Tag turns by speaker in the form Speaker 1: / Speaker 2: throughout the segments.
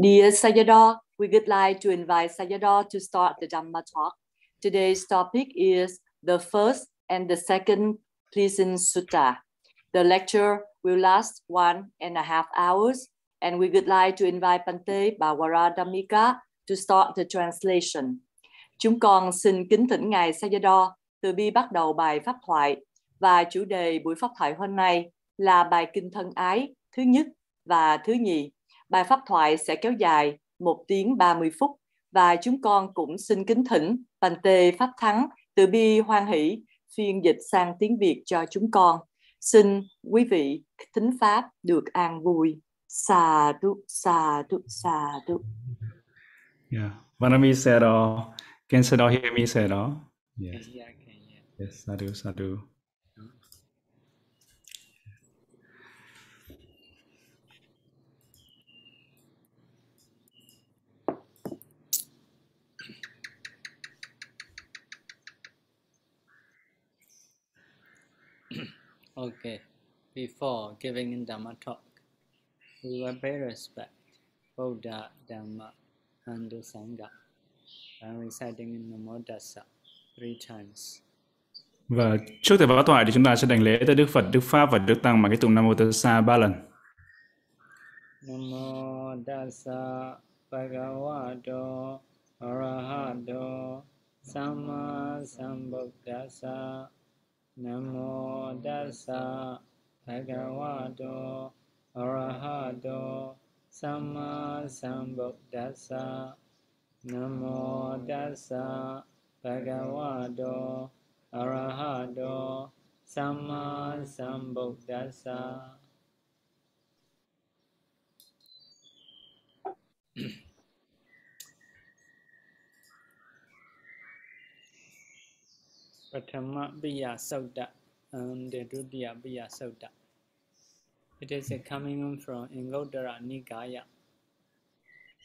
Speaker 1: Dear Sayadaw, we would like to invite Sayadaw to start the Dhamma talk. Today's topic is the first and the second pleasing sutta. The lecture will last one and a half hours, and we would like to invite Pante Bawara Dhammika to start the translation. Chúng con xin kính thỉnh Ngài Sayadaw từ bi bắt đầu bài pháp thoại và chủ đề buổi pháp thoại hôm nay là bài kinh thân ái thứ nhất và thứ nhì. Bài pháp thoại sẽ kéo dài 1 tiếng 30 phút và chúng con cũng xin kính thỉnh Bành Tê Pháp Thắng từ bi hoan hỷ phiên dịch sang tiếng Việt cho chúng con. Xin quý vị thính Pháp được an vui. Sa du, sa du, sa du.
Speaker 2: Yeah. Vanami said, uh, can Sadao hear me say đó? Yes. Yes, sadhu, sadhu.
Speaker 3: Okay. Before giving in Dhamma talk, we will pay respect Buddha, Dhamma, and the Sangha by reciting in Namo Tassa three times.
Speaker 2: Và trước thời pháp thoại thì chúng ta sẽ đảnh lễ tới Đức Phật, Đức Pháp và Đức Tăng bằng cái tụng Nam Mô Tassa ba lần.
Speaker 3: Namo Tassa Bhagavato Arahato Namo dasa bhagavato arahato sama sambuddhasa. Namo dasa bhagavato arahato sama sambuddhasa. Tassa Pratama and the Dutiya Piya It is a coming from Anguttara Nikaya,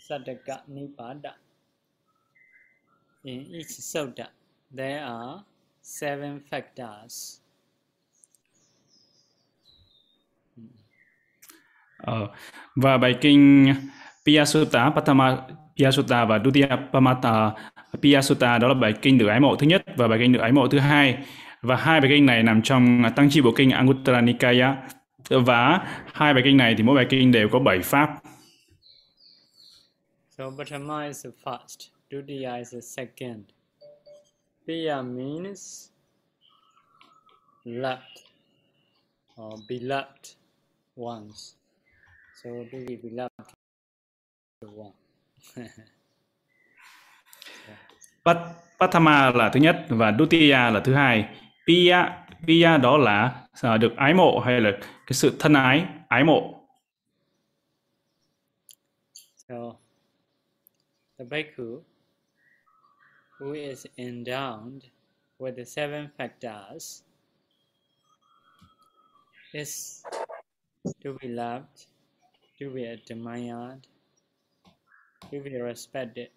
Speaker 3: Saddaka Nipada. In each sutta, there are seven factors.
Speaker 2: Ờ, và bài kinh Piyasutta, Patama Piyasutta và Dutiya Pamata Piyasutta đó là bài kinh được ái mộ thứ nhất và bài kinh được ái mộ thứ hai. Và hai bài kinh này nằm trong à, tăng chi bộ kinh Anguttara Nikaya. Và hai bài kinh này thì mỗi bài kinh đều có bảy pháp.
Speaker 3: So Pratama is the first, Dutiya is the second. Piya means loved or beloved ones. So to be beloved the one.
Speaker 2: Pat, Patama là thứ nhất và Dutiya là thứ hai. Piya, Piya đó là uh, được ái mộ hay là cái sự thân ái, ái mộ.
Speaker 3: So the bhikkhu who is endowed with the seven factors is to be loved, to be admired, to be respected,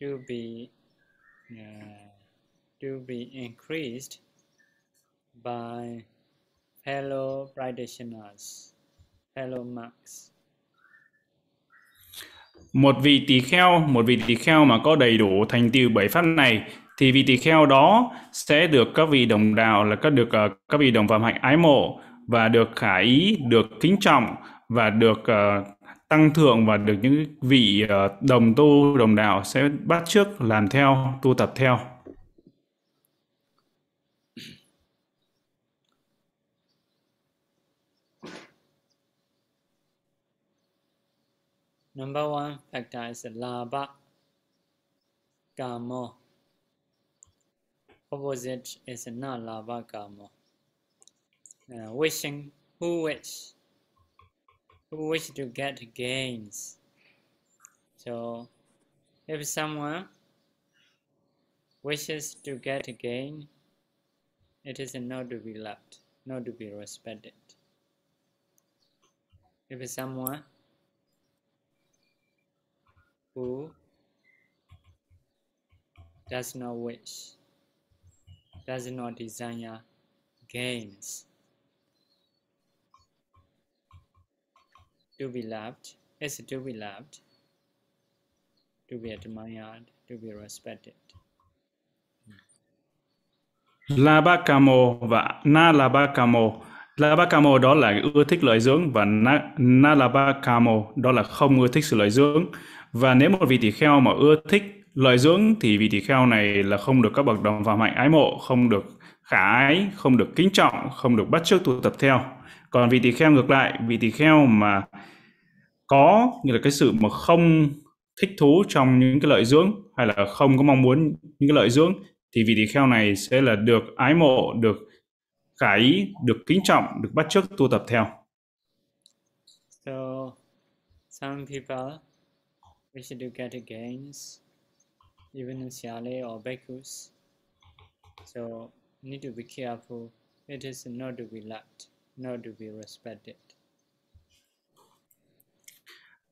Speaker 3: to be uh, to be increased by fellow practitioners, fellow monks.
Speaker 2: Một vị tỳ kheo, một vị tỳ kheo mà có đầy đủ thành tựu bảy pháp này thì vị tỳ kheo đó sẽ được các vị đồng đạo là các được uh, các vị đồng phạm hạnh ái mộ và được khả ý, được kính trọng và được uh, tăng thượng và được những vị ờ, đồng tu đồng đạo sẽ bắt chước làm theo, tu tập theo.
Speaker 3: Number one factor is labha, kamo. Opposite is not labha, kamo. Uh, wishing, who wish, wish to get gains. So, if someone wishes to get a gain, it is not to be loved, not to be respected. If someone who does not wish, does not desire gains. To be loved is to be loved, to be admired, to be respected.
Speaker 2: Labakamo và Nalabakamo. Labakamo đó là ưa thích lợi dưỡng và Na, Nalabakamo đó là không ưa thích sự lợi dưỡng. Và nếu một vị tỳ kheo mà ưa thích lợi dưỡng thì vị tỳ kheo này là không được các bậc đồng phạm hạnh ái mộ, không được khả ái, không được kính trọng, không được bắt chước tu tập theo. Còn vị tỳ kheo ngược lại, vị tỳ kheo mà có như là cái sự mà không thích thú trong những cái lợi dưỡng hay là không có mong muốn những cái lợi dưỡng thì vị tỳ kheo này sẽ là được ái mộ, được khả ý, được kính trọng, được bắt chước tu tập theo.
Speaker 3: So, some people wish to get gains, even in Siale or Bhikkhus. So, need to be careful. It is not to be loved, not to be respected.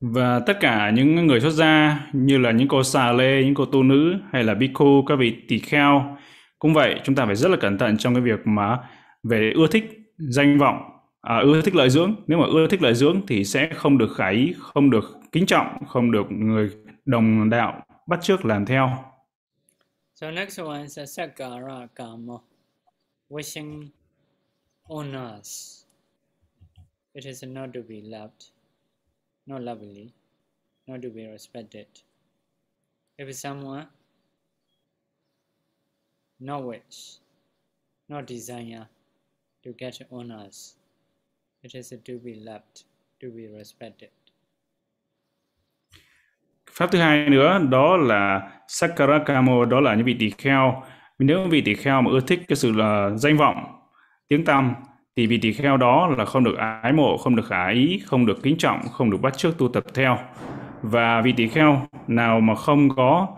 Speaker 2: Và tất cả những người xuất gia như là những cô xà lê, những cô tu nữ hay là bhikkhu, các vị tỳ kheo cũng vậy, chúng ta phải rất là cẩn thận trong cái việc mà về ưa thích danh vọng, à, ưa thích lợi dưỡng. Nếu mà ưa thích lợi dưỡng thì sẽ không được khả ý, không được kính trọng, không được người đồng đạo bắt chước làm theo.
Speaker 3: So next one is a Sakara Kama, wishing honors. It is not to be loved, not lovely, not to be respected. If someone no wish, no desire to get honors, it is to be loved, to be respected.
Speaker 2: Pháp thứ hai nữa đó là Sakarakamo, đó là những vị tỳ kheo. Nếu vị tỳ kheo mà ưa thích cái sự là danh vọng, tiếng tăm thì vị tỳ kheo đó là không được ái mộ, không được khả ý, không được kính trọng, không được bắt chước tu tập theo. Và vị tỳ kheo nào mà không có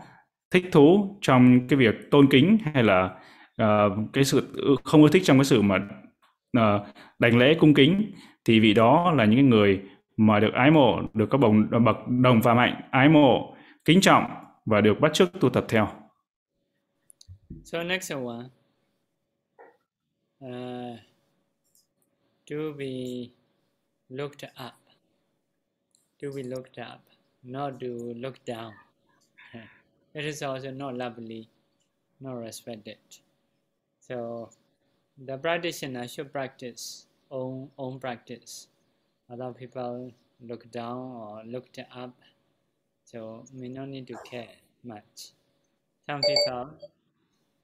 Speaker 2: thích thú trong cái việc tôn kính hay là uh, cái sự ừ, không ưa thích trong cái sự mà ờ, uh, đành lễ cung kính thì vị đó là những người mà được ái mộ, được các bồng bậc đồng và mạnh ái mộ, kính trọng và được bắt chước tu tập theo.
Speaker 3: So next one, uh, to be looked up, to be looked up, not to look down. It is also not lovely, not respected. So the practitioner should practice own own practice. Other people look down or looked up, so may not need to care much. Some people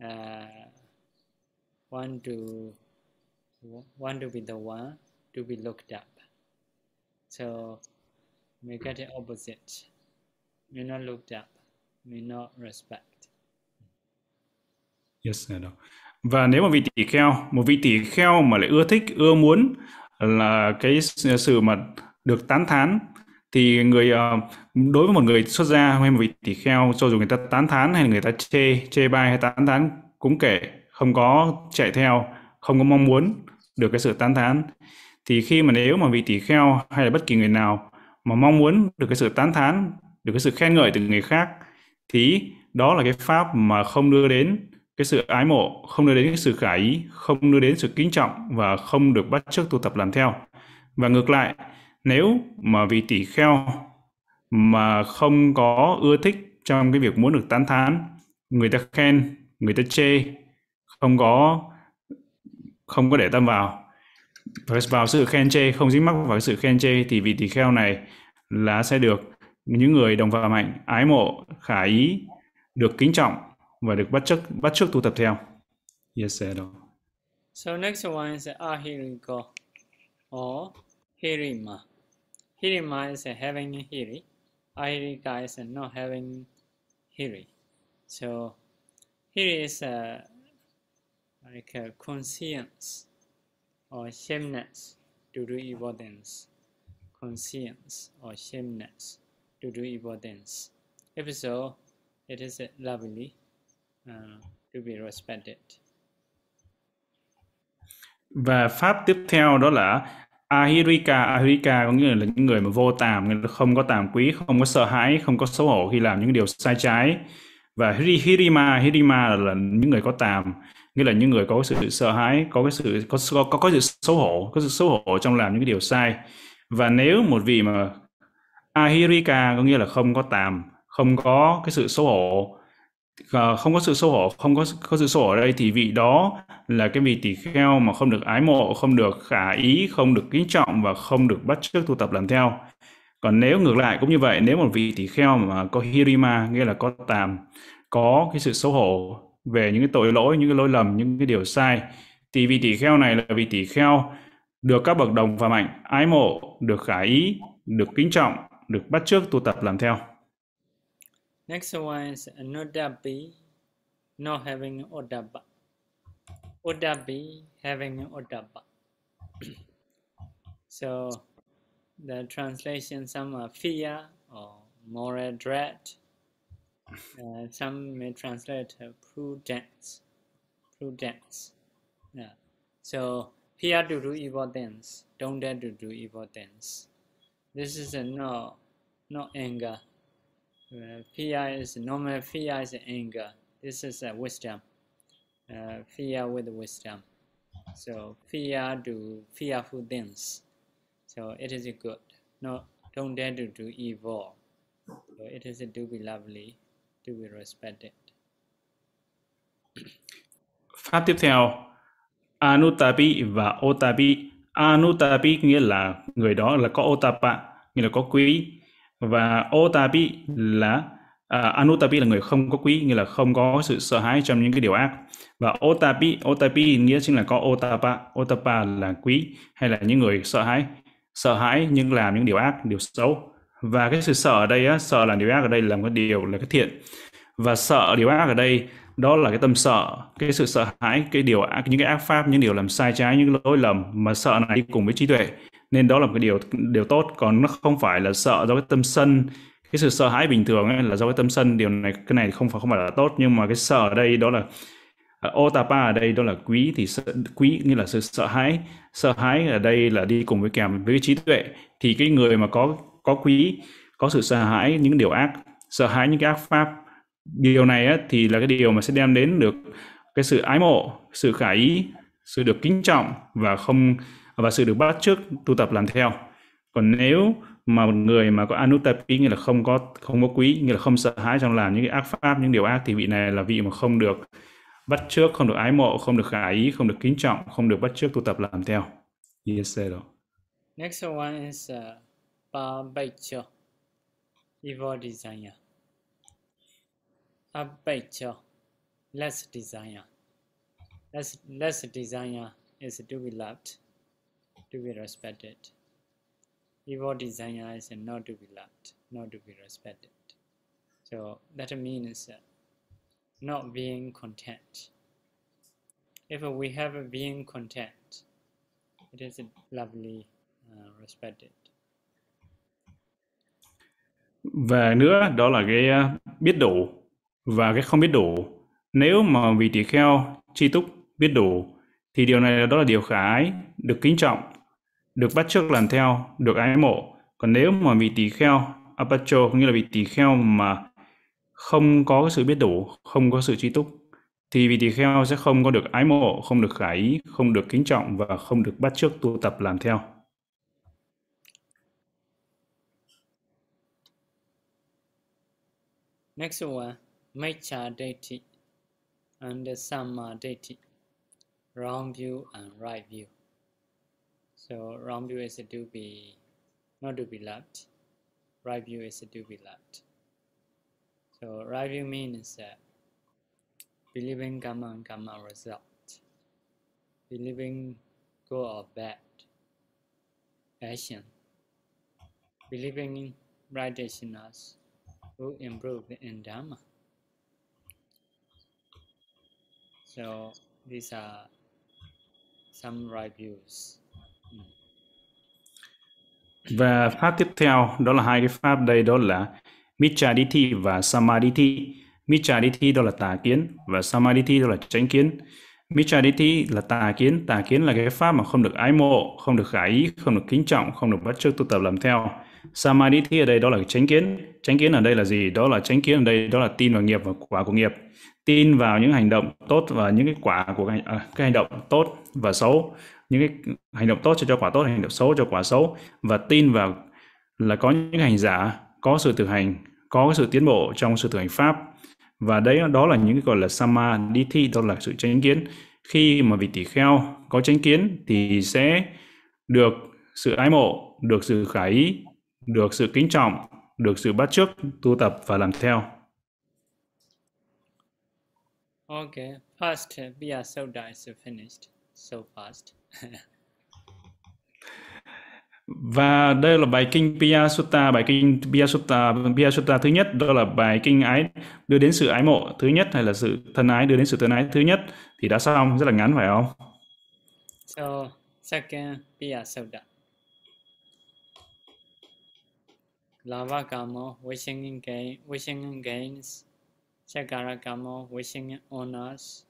Speaker 3: À, uh, want to want to be the one to be looked up, so may get the opposite. May not looked up, may not respect.
Speaker 2: Yes, I know. Và nếu mà vị tỷ kheo, một vị tỷ kheo mà lại ưa thích, ưa muốn là cái sự mà được tán thán thì người ờ, đối với một người xuất gia hay một vị tỷ-kheo cho dù người ta tán thán hay người ta chê chê bai hay tán thán cũng kể, không có chạy theo, không có mong muốn được cái sự tán thán. Thì khi mà nếu mà vị tỷ-kheo hay là bất kỳ người nào mà mong muốn được cái sự tán thán, được cái sự khen ngợi từ người khác, thì đó là cái pháp mà không đưa đến cái sự ái mộ, không đưa đến cái sự khả ý, không đưa đến sự kính trọng và không được bắt chước tu tập làm theo. Và ngược lại nếu mà vị tỷ kheo mà không có ưa thích trong cái việc muốn được tán thán người ta khen người ta chê không có không có để tâm vào vào sự khen chê không dính mắc vào sự khen chê thì vị tỷ kheo này là sẽ được những người đồng phạm hạnh ái mộ khả ý được kính trọng và được bắt chước bắt chước tu tập theo. Yes, sir.
Speaker 3: So next one is ahiriko or hirima. Hirima is having hiri. Ahirika is not having hiri. So hiri is a, like a conscience or shameness to do evil things. Conscience or shameness to do evil things. If so, it is lovely uh, to be respected.
Speaker 2: Và pháp tiếp theo đó là Ahirika, Ahirika có nghĩa là những người mà vô tàm, người không có tàm quý, không có sợ hãi, không có xấu hổ khi làm những điều sai trái. Và Hirima, Hirima là, là những người có tàm, nghĩa là những người có sự sợ hãi, có cái sự có có có, có sự xấu hổ, có sự xấu hổ trong làm những cái điều sai. và nếu một vị mà ahirika có nghĩa là không có tàm không có cái sự xấu hổ uh, không có sự xấu hổ không có có sự xấu hổ ở đây thì vị đó là cái vị tỳ kheo mà không được ái mộ không được khả ý không được kính trọng và không được bắt chước tu tập làm theo. Còn nếu ngược lại cũng như vậy nếu một vị tỳ kheo mà có hirima nghĩa là có tàm có cái sự xấu hổ về những cái tội lỗi những cái lỗi lầm những cái điều sai thì vị tỳ kheo này là vị tỳ kheo được các bậc đồng và mạnh ái mộ được khả ý được kính trọng được bắt chước tu tập làm theo.
Speaker 3: Next one is Anudapi, not having Odaba. Odapi, having Odaba. so the translation, some are fear or moral dread. Uh, some may translate uh, prudence. Prudence. Yeah. So fear to do evil things. Don't dare to do evil things. This is a no, no anger. Uh, fear is normal fear is anger. This is a wisdom. Uh, with wisdom. So fear do fearful things. So it is good. No, don't dare to do evil. So it is to be lovely, to be respected.
Speaker 2: Pháp tiếp theo, Anutapi và Otapi. Anutapi nghĩa là người đó là có Otapa, nghĩa là có quý. Và Otapi là à, Anutapi là người không có quý, nghĩa là không có sự sợ hãi trong những cái điều ác. Và Otapi, Otapi nghĩa chính là có Otapa. Otapa là quý hay là những người sợ hãi sợ hãi nhưng làm những điều ác điều xấu và cái sự sợ ở đây á, sợ làm điều ác ở đây là một điều là cái thiện và sợ điều ác ở đây đó là cái tâm sợ cái sự sợ hãi cái điều ác những cái ác pháp những điều làm sai trái những lỗi lầm mà sợ này đi cùng với trí tuệ nên đó là một cái điều điều tốt. Còn nó không phải là sợ do cái tâm sân. Cái sự sợ hãi bình thường ấy là do cái tâm sân. Điều này cái này không phải không phải là tốt. Nhưng mà cái sợ ở đây đó là à, Otapa ở đây đó là quý thì sợ, quý như là sự sợ hãi. Sợ hãi ở đây là đi cùng với kèm với trí tuệ. Thì cái người mà có có quý có sự sợ hãi những điều ác sợ hãi những cái ác pháp điều này á, thì là cái điều mà sẽ đem đến được cái sự ái mộ sự khả ý sự được kính trọng và không và sự được bắt chước tu tập làm theo. Còn nếu mà một người mà có anuttapi nghĩa là không có không có quý nghĩa là không sợ hãi trong làm những cái ác pháp những điều ác thì vị này là vị mà không được bắt trước không được ái mộ không được khả ý không được kính trọng không được bắt trước tu tập làm theo. Yes đó.
Speaker 3: Next one is uh, Pabaicho, evil desire. Abaicho, less desire. Less, less desire is to be loved, to be respected. Evil desire is not to be loved, not to be respected. So that means uh, not being content. If we have being content, it is lovely, uh, respected.
Speaker 2: Và nữa đó là cái uh, biết đủ và cái không biết đủ. Nếu mà vị tỳ kheo tri túc biết đủ thì điều này đó là điều khả ái, được kính trọng, được bắt chước làm theo, được ái mộ. Còn nếu mà vị tỳ kheo apacho nghĩa là vị tỳ kheo mà không có sự biết đủ, không có sự trí túc, thì vị tỳ kheo sẽ không có được ái mộ, không được khả ý, không được kính trọng và không được bắt chước tu tập làm theo.
Speaker 3: Next one, Maicha Deity and Samma Deity, wrong view and right view. So wrong view is to be not to be loved, right view is to be loved. So right view means that believing karma and karma result, believing good or bad action, believing in righteousness will improve in Dharma. So these are some right views.
Speaker 2: Và pháp tiếp theo đó là hai cái pháp đây đó là Michaditi và Samaditi. Michaditi đó là tà kiến và Samaditi đó là chánh kiến. Michaditi là tà kiến, tà kiến là cái pháp mà không được ái mộ, không được khả ý, không được kính trọng, không được bắt chước tu tập làm theo. Samadhi ở đây đó là chánh kiến. Chánh kiến ở đây là gì? Đó là chánh kiến ở đây đó là tin vào nghiệp và quả của nghiệp. Tin vào những hành động tốt và những cái quả của cái, à, cái hành động tốt và xấu. Những cái hành động tốt cho cho quả tốt, hành động xấu cho quả xấu và tin vào là có những hành giả có sự thực hành, có sự tiến bộ trong sự thực hành pháp và đấy đó là những cái gọi là samadhi đó là sự chánh kiến khi mà vị tỷ kheo có chánh kiến thì sẽ được sự ái mộ được sự khả ý được sự kính trọng được sự bắt chước tu tập và làm theo
Speaker 3: Okay, first Biya Soda is finished so fast.
Speaker 2: Và đây là bài kinh Piya Sutta, bài kinh Piya Sutta, Piya Sutta thứ nhất, đó là bài kinh ái đưa đến sự ái mộ thứ nhất hay là sự thân ái đưa đến sự thân ái thứ nhất thì đã xong, rất là ngắn phải không?
Speaker 3: So, second Piya Lava Kamo, wishing in gain, wishing in gains, Chakara Kamo, wishing honors,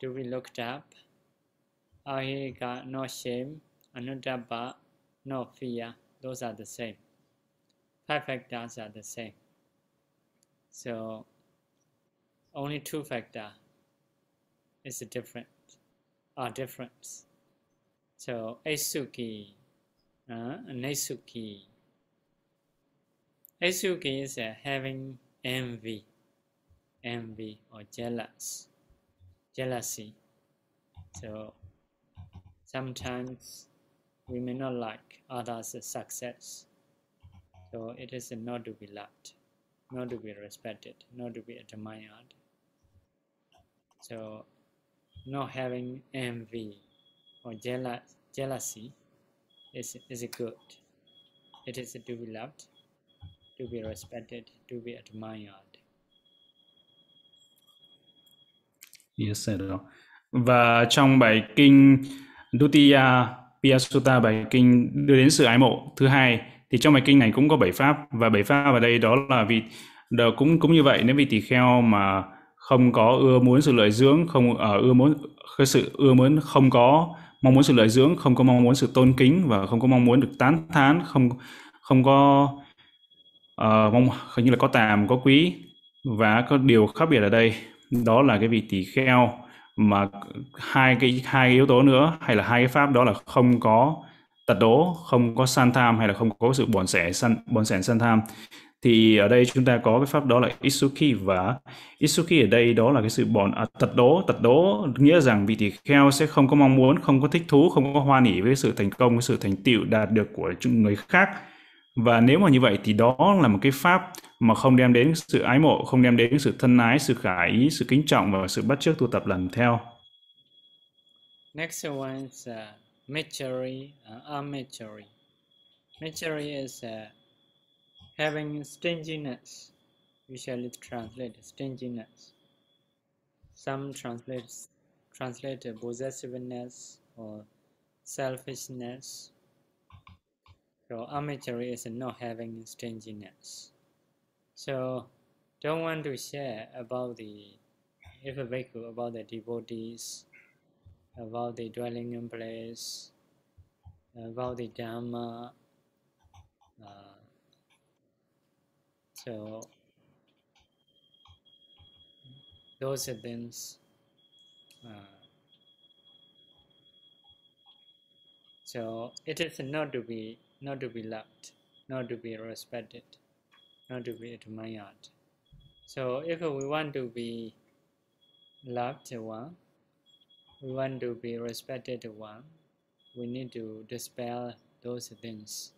Speaker 3: to be looked up, Ahika, no shame, Anuddhapa, no fear, those are the same. Five factors are the same. So only two factor is different, are different. So Esuki, uh, Nesuki. Esuki is uh, having envy, envy or jealous, jealousy. So sometimes we may not like others' success. So it is not to be loved, not to be respected, not to be admired. So not having envy or jealous, jealousy is, is good. It is to be loved, to be respected, to be admired.
Speaker 2: Yes, sir. Và trong bài kinh Dutiya Piyasutta bài kinh đưa đến sự ái mộ thứ hai thì trong bài kinh này cũng có bảy pháp và bảy pháp ở đây đó là vì đó cũng cũng như vậy nếu vị tỳ kheo mà không có ưa muốn sự lợi dưỡng không ở uh, ưa muốn cái sự ưa muốn không có mong muốn sự lợi dưỡng không có mong muốn sự tôn kính và không có mong muốn được tán thán không không có uh, mong hình như là có tàm có quý và có điều khác biệt ở đây. Đó là cái vị tỷ kheo mà hai cái hai yếu tố nữa hay là hai cái pháp đó là không có tật đố không có san tham hay là không có sự bòn sẻ san bòn sẻ san tham. Thì ở đây chúng ta có cái pháp đó là isuki và isuki ở đây đó là cái sự bòn à, tật đố. Tật đố nghĩa rằng vị tỷ kheo sẽ không có mong muốn không có thích thú không có hoan hỉ với sự thành công với sự thành tựu đạt được của người khác và nếu mà như vậy thì đó là một cái pháp mà không đem đến sự ái mộ, không đem đến sự thân ái, sự khả ý, sự kính trọng và sự bắt chước tu tập làm theo.
Speaker 3: Next one is uh, maturity uh, Amechari. maturity is uh, having stinginess. Usually translate stinginess. Some translate translate possessiveness or selfishness So amateur is not having stinginess. So don't want to share about the if a vehicle about the devotees, about the dwelling in place, about the Dharma. Uh, so those are things. Uh, so it is not to be not to be loved, not to be respected, not to be admired. So if we want to be loved one, we want to be respected one, we need to dispel those things.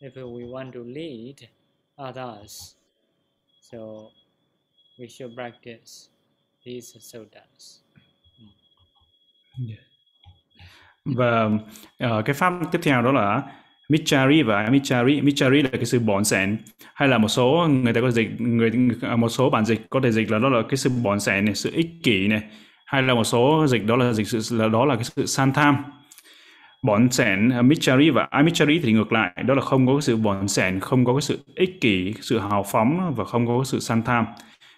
Speaker 3: If we want to lead others, so we should practice these sodas.
Speaker 2: Yeah. Và uh, cái pháp tiếp theo đó là Michari và Michari. Michari là cái sự bón sẻn hay là một số người ta có dịch người à, một số bản dịch có thể dịch là đó là cái sự bón sẻn này, sự ích kỷ này. Hay là một số dịch đó là dịch sự là đó là cái sự san tham. Bón sẻn à, Michari và à, Amichari thì ngược lại. Đó là không có cái sự bón sẻn không có cái sự ích kỷ sự hào phóng và không có cái sự san tham.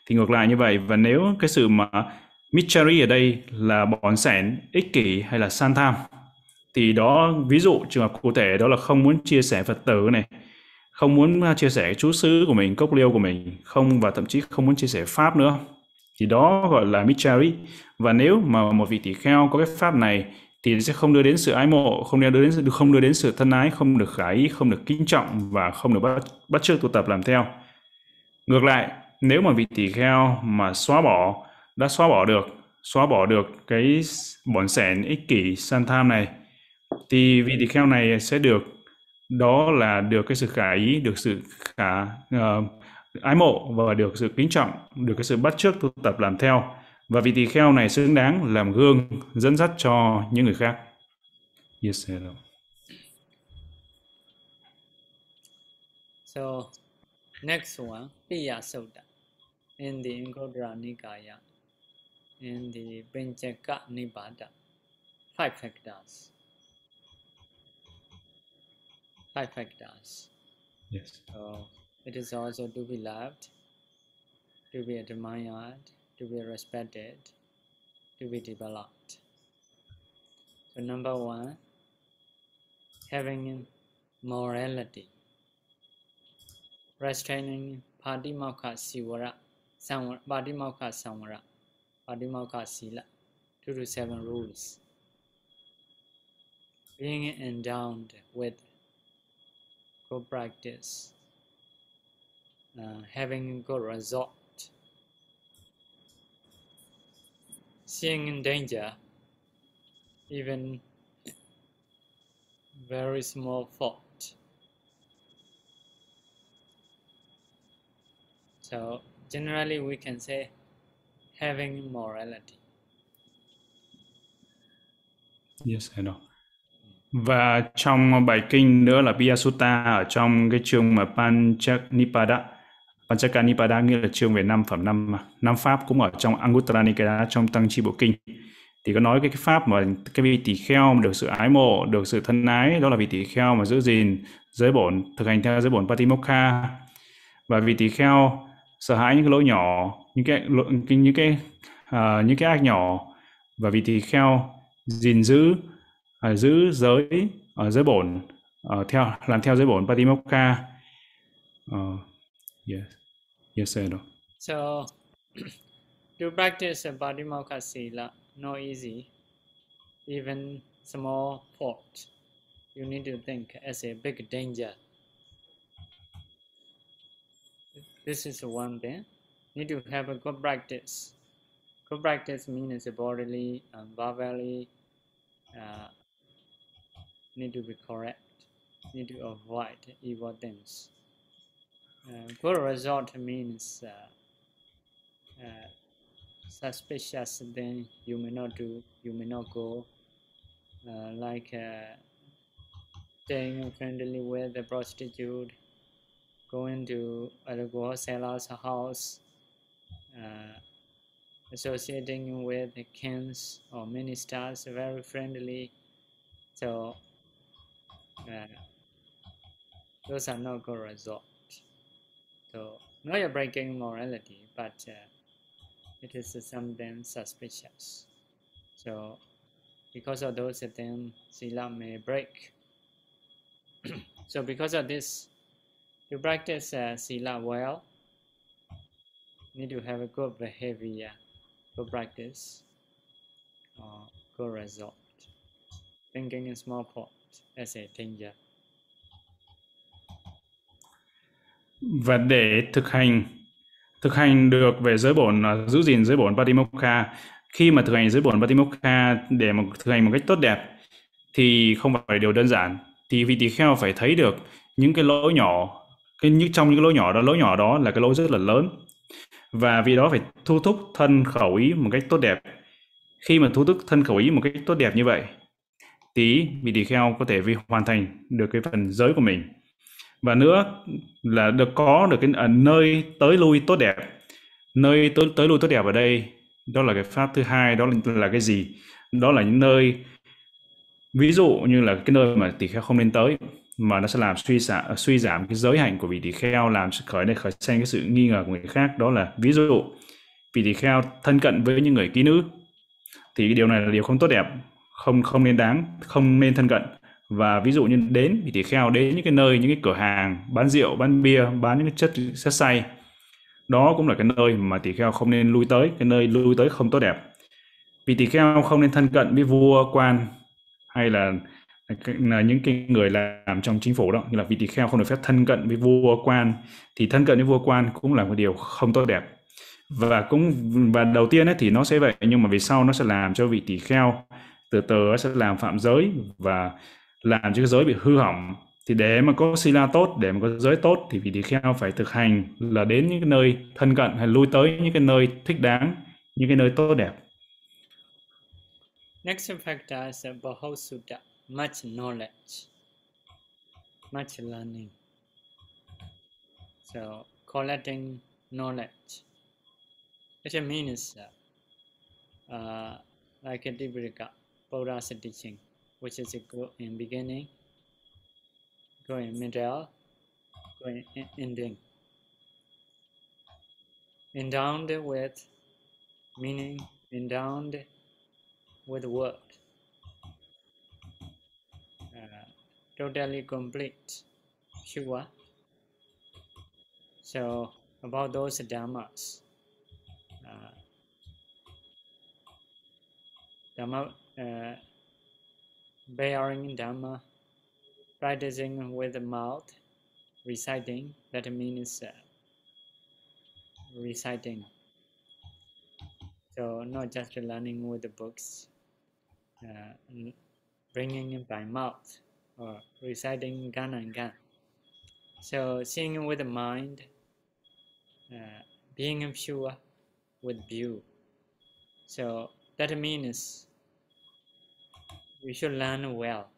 Speaker 2: Thì ngược lại như vậy. Và nếu cái sự mà Michari ở đây là bón sẻn ích kỷ hay là san tham thì đó, ví dụ trường hợp cụ thể đó là không muốn chia sẻ Phật tử này, không muốn à, chia sẻ chú xứ của mình, cốc liêu của mình, không, và thậm chí không muốn chia sẻ pháp nữa, thì đó gọi là michari. Và nếu mà một vị tỷ kheo có cái pháp này thì sẽ không đưa đến sự ái mộ, không đưa đến sự, không đưa đến sự thân ái, không được khả ý, không được kính trọng và không được bắt bắt chước tu tập làm theo. Ngược lại, nếu mà vị tỷ kheo mà xóa bỏ, đã xóa bỏ được, xóa bỏ được cái bổn sẻn ích kỷ san tham này thì vị tỳ kheo này sẽ được đó là được cái sự khả ý được sự khả uh, ái mộ và được sự kính trọng được cái sự bắt chước tu tập làm theo. Và vị tỳ kheo này xứng đáng làm gương dẫn dắt cho những người khác. Yes hello.
Speaker 3: So next one Piya Sutta in the Ingodra Nikaya in the Panchaka Nibbada, five factors factors
Speaker 2: yes
Speaker 3: so it is also to be loved to be admired to be respected, to be developed. So number one, having morality, restraining Padimokha Sivara, Padimokha Samvara, Padimokha Sila, two to seven rules. Being endowed with good practice, uh, having good result, seeing in danger, even very small fault. So generally we can say having morality.
Speaker 2: Yes, I know. Và trong bài kinh nữa là Piyasutta ở trong cái chương mà Panchanipada Panchakanipada nghĩa là chương về năm phẩm năm năm pháp cũng ở trong Anguttara Nikaya trong tăng chi bộ kinh. Thì có nói cái, cái pháp mà cái vị tỷ kheo được sự ái mộ được sự thân ái đó là vị tỷ kheo mà giữ gìn giới bổn thực hành theo giới bổn Patimokha. Và vị tỷ kheo sợ hãi những cái lỗi nhỏ những cái những cái uh, những cái ác nhỏ. Và vị tỷ kheo gìn giữ uh, giữ giới ở giới bổn uh, theo làm theo giới bổn Patimokha uh, yes Yes, I know.
Speaker 3: So, to practice a Padimokkha Sila, uh, not easy. Even small fault, you need to think as a big danger. This is one thing. Need to have a good practice. Good practice means bodily and verbally uh, need to be correct. Need to avoid evil things. Uh, good result means uh, uh, suspicious then you may not do you may not go uh, like uh, staying friendly with the prostitute going to a seller's house uh, associating with kings or ministers very friendly so those are not good results so not you're breaking morality, but uh, it is something suspicious. So because of those things, sila may break. so because of this, to practice uh, sila well, need to have a good behavior, good practice, or good result. Thinking in small pot as a danger.
Speaker 2: và để thực hành thực hành được về giới bổn à, giữ gìn giới bổn Patimokha, khi mà thực hành giới bổn Patimokha để mà thực hành một cách tốt đẹp, thì không phải điều đơn giản. Thì vị tỳ kheo phải thấy được những cái lỗi nhỏ, cái những, trong những cái lỗi nhỏ đó, lỗi nhỏ đó là cái lỗi rất là lớn. Và vì đó phải thu thúc thân khẩu ý một cách tốt đẹp. Khi mà thu thúc thân khẩu ý một cách tốt đẹp như vậy tí vị tỳ kheo có thể vi hoàn thành được cái phần giới của mình. Và nữa là được có được cái ở nơi tới lui tốt đẹp. Nơi tới tới lui tốt đẹp ở đây đó là cái pháp thứ hai đó là, là cái gì? Đó là những nơi ví dụ như là cái nơi mà tỷ kheo không nên tới mà nó sẽ làm suy giảm à, suy giảm cái giới hạnh của vị tỷ kheo làm khởi này khởi sinh cái sự nghi ngờ của người khác. Đó là ví dụ vị tỷ kheo thân cận với những người ký nữ thì cái điều này là điều không tốt đẹp không không nên đáng không nên thân cận. Và ví dụ như đến thì tỳ kheo đến những cái nơi những cái cửa hàng bán rượu bán bia bán những cái chất chất say đó cũng là cái nơi mà tỳ kheo không nên lui tới cái nơi lui tới không tốt đẹp. Vì tỳ kheo không nên thân cận với vua quan hay là là những cái người làm trong chính phủ đó. Như là vị tỳ kheo không được phép thân cận với vua quan thì thân cận với vua quan cũng là một điều không tốt đẹp. Và cũng và đầu tiên ấy, thì nó sẽ vậy nhưng mà về sau nó sẽ làm cho vị tỳ kheo từ từ nó sẽ làm phạm giới và làm cho cái giới bị hư hỏng thì để mà có sila tốt để mà có giới tốt thì vị tỳ kheo phải thực hành là đến những cái nơi thân cận hay lui tới những cái nơi thích đáng những cái nơi tốt đẹp
Speaker 3: Next factor is a Bahosutta, much knowledge, much learning. So collecting knowledge. It means uh, like a Dibirika, Buddha's teaching, which is go in beginning, go in middle, go in ending. Endowed with meaning, endowed with word. Uh, totally complete, sure. So about those dhammas, uh, dhamma, uh, bearing dhamma, practicing with the mouth, reciting, that means uh, reciting. So not just learning with the books, uh, bringing it by mouth or reciting gan and gan. So seeing with the mind, uh, being pure with view. So that means we should learn well,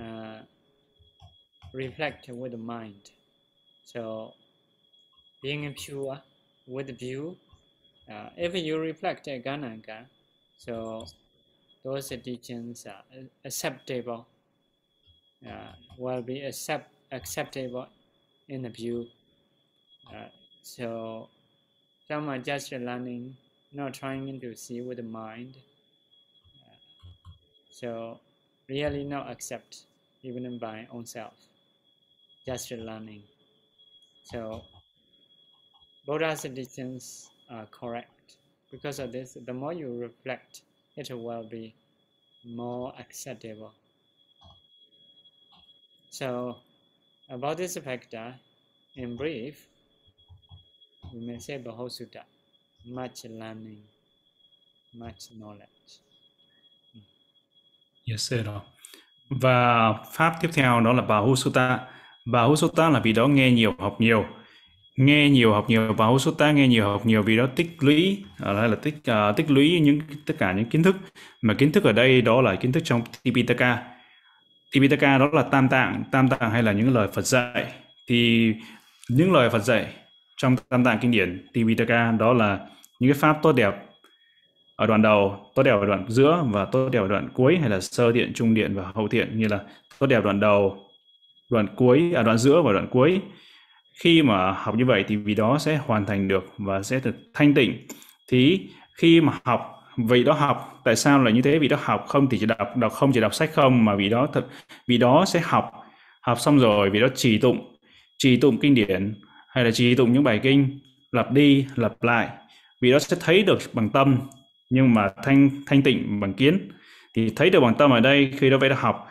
Speaker 3: uh, reflect with the mind. So being pure with the view, uh, if you reflect again and again, so those teachings are acceptable, uh, will be accept, acceptable in the view. Uh, so some are just learning, not trying to see with the mind. So really not accept even by own self, just learning. So Buddha's teachings are correct. Because of this, the more you reflect it will be more acceptable. So, about this factor, in brief, we may say Bahosutta, much learning, much knowledge.
Speaker 2: Yes, sir. Và pháp tiếp theo đó là Bahusutta. Bahusutta là vì đó nghe nhiều, học nhiều. Nghe nhiều học nhiều. Và nghe nhiều học nhiều vì đó tích lũy à, ở đây là tích uh, tích lũy những tất cả những kiến thức. Mà kiến thức ở đây đó là kiến thức trong Tipitaka. Tipitaka đó là tam tạng tam tạng hay là những lời Phật dạy. Thì những lời Phật dạy trong tam tạng kinh điển Tipitaka đó là những cái pháp tốt đẹp ở đoạn đầu, tốt đẹp ở đoạn giữa và tốt đẹp ở đoạn cuối hay là sơ thiện trung điện và hậu thiện, như là tốt đẹp đoạn đầu, đoạn cuối à đoạn giữa và đoạn cuối. Khi mà học như vậy thì vì đó sẽ hoàn thành được và sẽ được thanh tịnh. Thì khi mà học vì đó học, tại sao là như thế? Vì đó học không thì chỉ đọc đọc không chỉ đọc sách không, mà vì đó thật vì đó sẽ học. Học xong rồi vì đó trì tụng trì tụng kinh điển hay là trì tụng những bài kinh, lặp đi, lặp lại. Vì đó sẽ thấy được bằng tâm nhưng mà thanh thanh tịnh bằng kiến. Thì thấy được bằng tâm ở đây, khi đó vậy đã học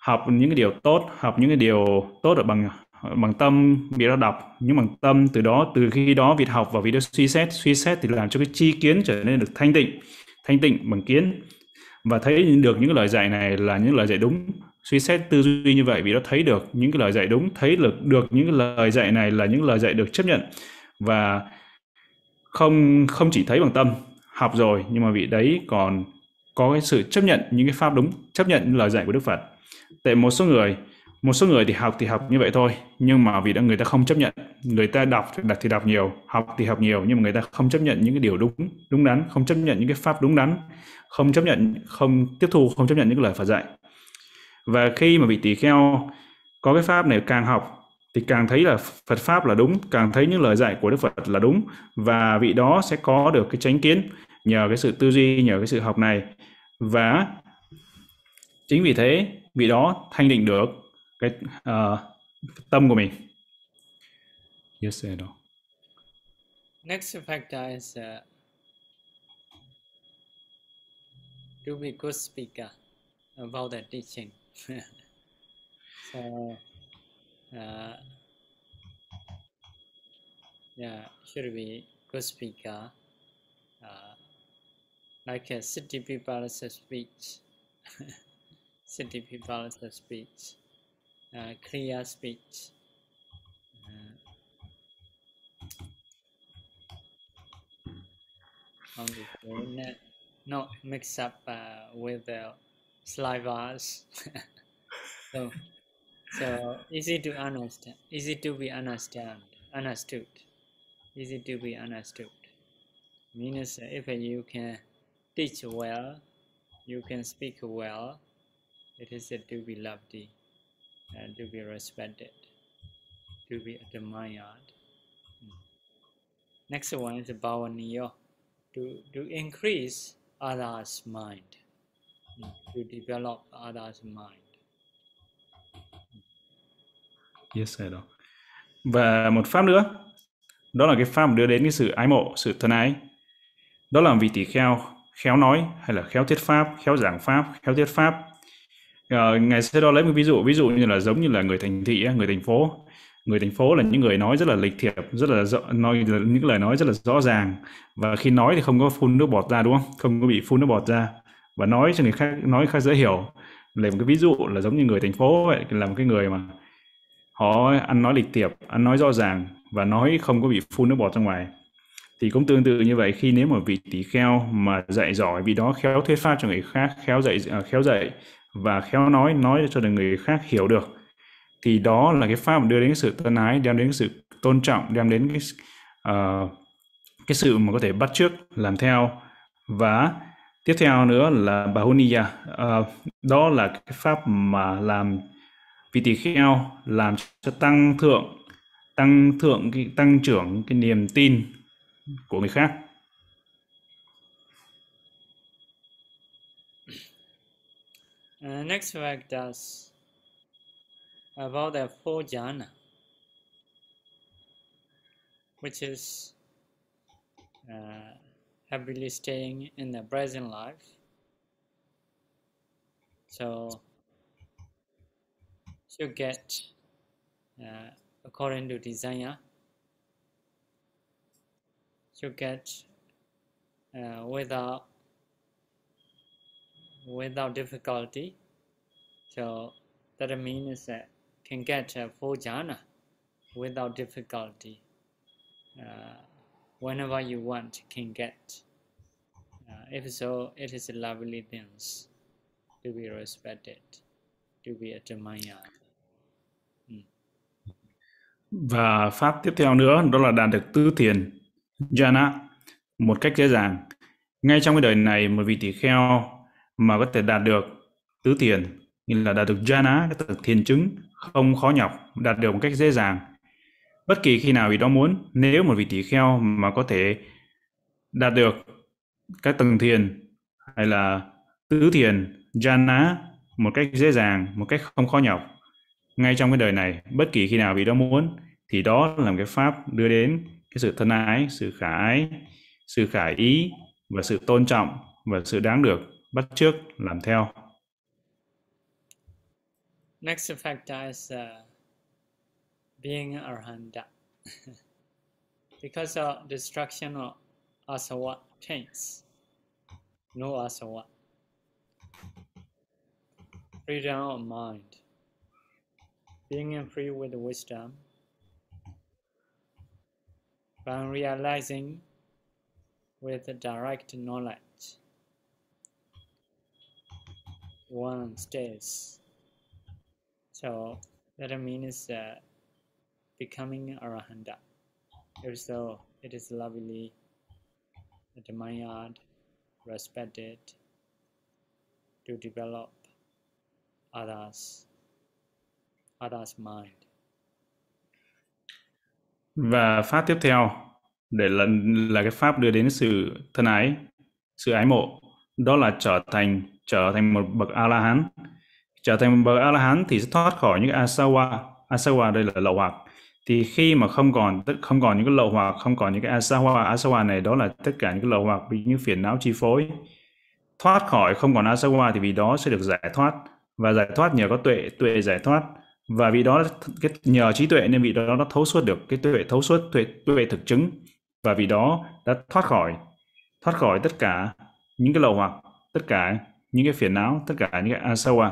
Speaker 2: học những cái điều tốt, học những cái điều tốt ở bằng bằng tâm việc đó đọc. Những bằng tâm, từ đó, từ khi đó việc học và việc đó suy xét suy xét thì làm cho cái chi kiến trở nên được thanh tịnh thanh tịnh bằng kiến. Và thấy được những cái lời dạy này là những lời dạy đúng. Suy xét tư duy như vậy vì nó thấy được những cái lời dạy đúng, thấy được được những cái lời dạy này là những lời dạy được chấp nhận. Và không không chỉ thấy bằng tâm học rồi, nhưng mà vị đấy còn có cái sự chấp nhận những cái pháp đúng, chấp nhận lời dạy của đức phật. Tại một số người, một số người thì học thì học như vậy thôi, nhưng mà vì đã người ta không chấp nhận, người ta đọc đọc thì đọc nhiều, học thì học nhiều, nhưng mà người ta không chấp nhận những cái điều đúng đúng đắn, không chấp nhận những cái pháp đúng đắn, không chấp nhận, không tiếp thu, không chấp nhận những cái lời Phật dạy. Và khi mà vị tỷ kheo có cái pháp này càng học thì càng thấy là Phật pháp là đúng càng thấy những lời dạy của Đức Phật là đúng và vị đó sẽ có được cái chánh kiến nhờ cái sự tư duy nhờ cái sự học này. Và chính vì thế vị đó thanh định được cái uh, tâm của mình. Yes sir đó
Speaker 3: Next factor is uh, to be good speaker about the teaching. so, uh, yeah, should be good speaker, uh, like a city people's speech, city people's speech, uh, clear speech. Uh, on the phone, not mix up uh, with the slivers. so, so easy to understand, easy to be understand, understood, easy to be understood. Means if you can teach well, you can speak well, it is to be loved and to be respected, to be admired. Next one is Bhavaniya, to, to increase others' mind, to develop others' mind.
Speaker 2: Chia sẻ đó. Và một pháp nữa, đó là cái pháp đưa đến cái sự ái mộ, sự thân ái. Đó là vị tỷ kheo, khéo nói hay là khéo thuyết pháp, khéo giảng pháp, khéo thuyết pháp. Ờ, à, ngày xưa đó lấy một ví dụ, ví dụ như là giống như là người thành thị, người thành phố. Người thành phố là những người nói rất là lịch thiệp, rất là rõ, nói những lời nói rất là rõ ràng và khi nói thì không có phun nước bọt ra đúng không? Không có bị phun nước bọt ra và nói cho người khác nói khá dễ hiểu. Lấy một cái ví dụ là giống như người thành phố vậy, là một cái người mà họ ăn nói lịch thiệp ăn nói rõ ràng và nói không có bị phun nước bọt ra ngoài. Thì cũng tương tự như vậy khi nếu mà vị tỷ kheo mà dạy giỏi vị đó khéo thuyết pháp cho người khác khéo dạy à, khéo dạy và khéo nói nói cho được người khác hiểu được thì đó là cái pháp mà đưa đến cái sự tân ái đem đến cái sự tôn trọng đem đến cái uh, cái sự mà có thể bắt chước làm theo. Và tiếp theo nữa là bahuniya uh, ờ, đó là cái pháp mà làm vị tỳ kheo làm cho tăng thượng tăng thượng cái tăng trưởng cái niềm tin của người khác
Speaker 3: Uh, next fact does about the four jhana, which is uh, happily staying in the present life. So you get uh, according to desire you get uh, without without difficulty. So that means that can get uh, full jhana without difficulty. Uh, whenever you want can get. Uh, if so it is a lovely things to be respected to be admired
Speaker 2: và pháp tiếp theo nữa, đó là đạt được tứ thiền, jhana, một cách dễ dàng. Ngay trong cái đời này, một vị tỷ kheo mà có thể đạt được tứ thiền như là đạt được jhana, cái tầng thiền chứng, không khó nhọc, đạt được một cách dễ dàng. Bất kỳ khi nào vị đó muốn, nếu một vị tỷ kheo mà có thể đạt được các tầng thiền hay là tứ thiền, jhana, một cách dễ dàng, một cách không khó nhọc ngay trong cái đời này bất kỳ khi nào vị đó muốn thì đó là một cái pháp đưa đến cái sự thân ái sự khả ái sự khả ý và sự tôn trọng và sự đáng được bắt chước làm theo
Speaker 3: Next effect is uh, being arhanda because of destruction of asawa taints, no asawa. Freedom of mind. Being free with wisdom, by realizing with direct knowledge, one stays. So that means uh, becoming arahanta. If so, it is lovely, admired, respected to develop others others' mind.
Speaker 2: Và pháp tiếp theo để là là cái pháp đưa đến sự thân ái, sự ái mộ, đó là trở thành trở thành một bậc A La Hán. trở thành bậc a la hán thì sẽ thoát khỏi những asawa. Asawa đây là lậu hoặc. Thì khi mà không còn tức không còn những cái lậu hoặc không còn những cái asawa asawa này đó là tất cả những cái lậu hoặc bị những phiền não chi phối. Thoát khỏi không còn asawa thì vì đó sẽ được giải thoát. Và giải thoát nhờ có tuệ tuệ giải thoát và vì đó, cái, nhờ trí tuệ nên vì đó nó thấu suốt được, cái tuệ thấu suốt, tuệ tuệ thực chứng. Và vì đó đã thoát khỏi thoát khỏi tất cả những cái lậu hoặc, tất cả những cái phiền não, tất cả những cái asawa.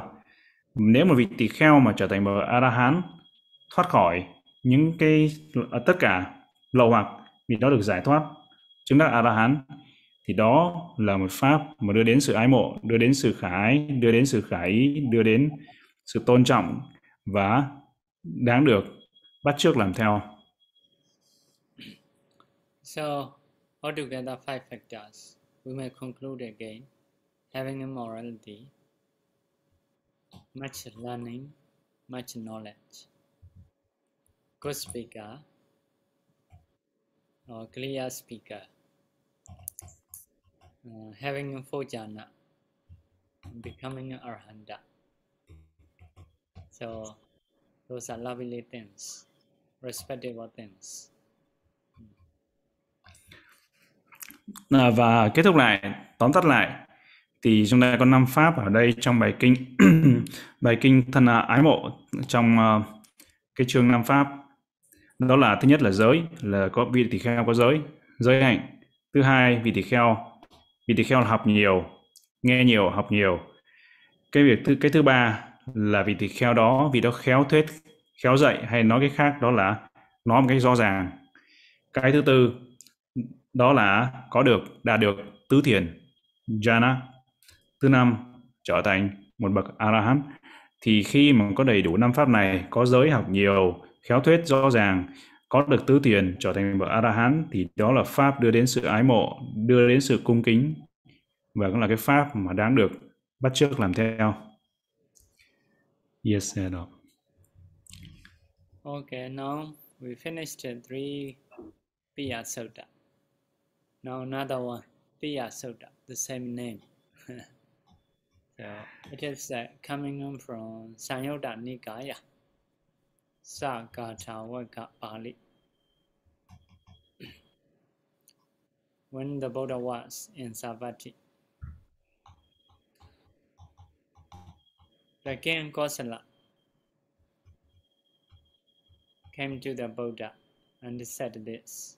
Speaker 2: Nếu mà vị tỳ kheo mà trở thành một a thoát khỏi những cái à, tất cả lậu hoặc, vì đó được giải thoát chứng đắc a thì đó là một pháp mà đưa đến sự ái mộ, đưa đến sự khả ái, đưa đến sự khả ý, đưa đến sự tôn trọng và đáng được bắt chước làm theo.
Speaker 3: So, altogether five factors, we may conclude again, having a morality, much learning, much knowledge, good speaker, or clear speaker, uh, having a full jhana, becoming an arhanta. So those are lovely things, respectable things.
Speaker 2: À, và kết thúc lại, tóm tắt lại thì chúng ta có năm pháp ở đây trong bài kinh bài kinh thân ái mộ trong uh, cái chương năm pháp. Đó là thứ nhất là giới là có vị tỳ kheo có giới giới hạnh. Thứ hai vị tỳ kheo vị tỳ kheo là học nhiều nghe nhiều học nhiều. Cái việc thứ cái thứ ba là vị tỳ kheo đó, vì đó khéo thuyết, khéo dạy hay nói cái khác, đó là nói một cách rõ ràng. Cái thứ tư, đó là có được, đạt được tứ thiền. Jhana. Thứ năm, trở thành một bậc arahant thì khi mà có đầy đủ năm pháp này, có giới học nhiều, khéo thuyết, rõ ràng, có được tứ thiền, trở thành bậc arahant thì đó là pháp đưa đến sự ái mộ, đưa đến sự cung kính và cũng là cái pháp mà đáng được bắt chước làm theo. Yes sir.
Speaker 3: Okay, now we finished three Piya Sutta. Now another one, Piya Sutta, the same name. so it is uh, coming from Sanyota Nikaya. Sagatawaka Pali. When the Buddha was in Savatthi, the king Kosala came to the Buddha and said this.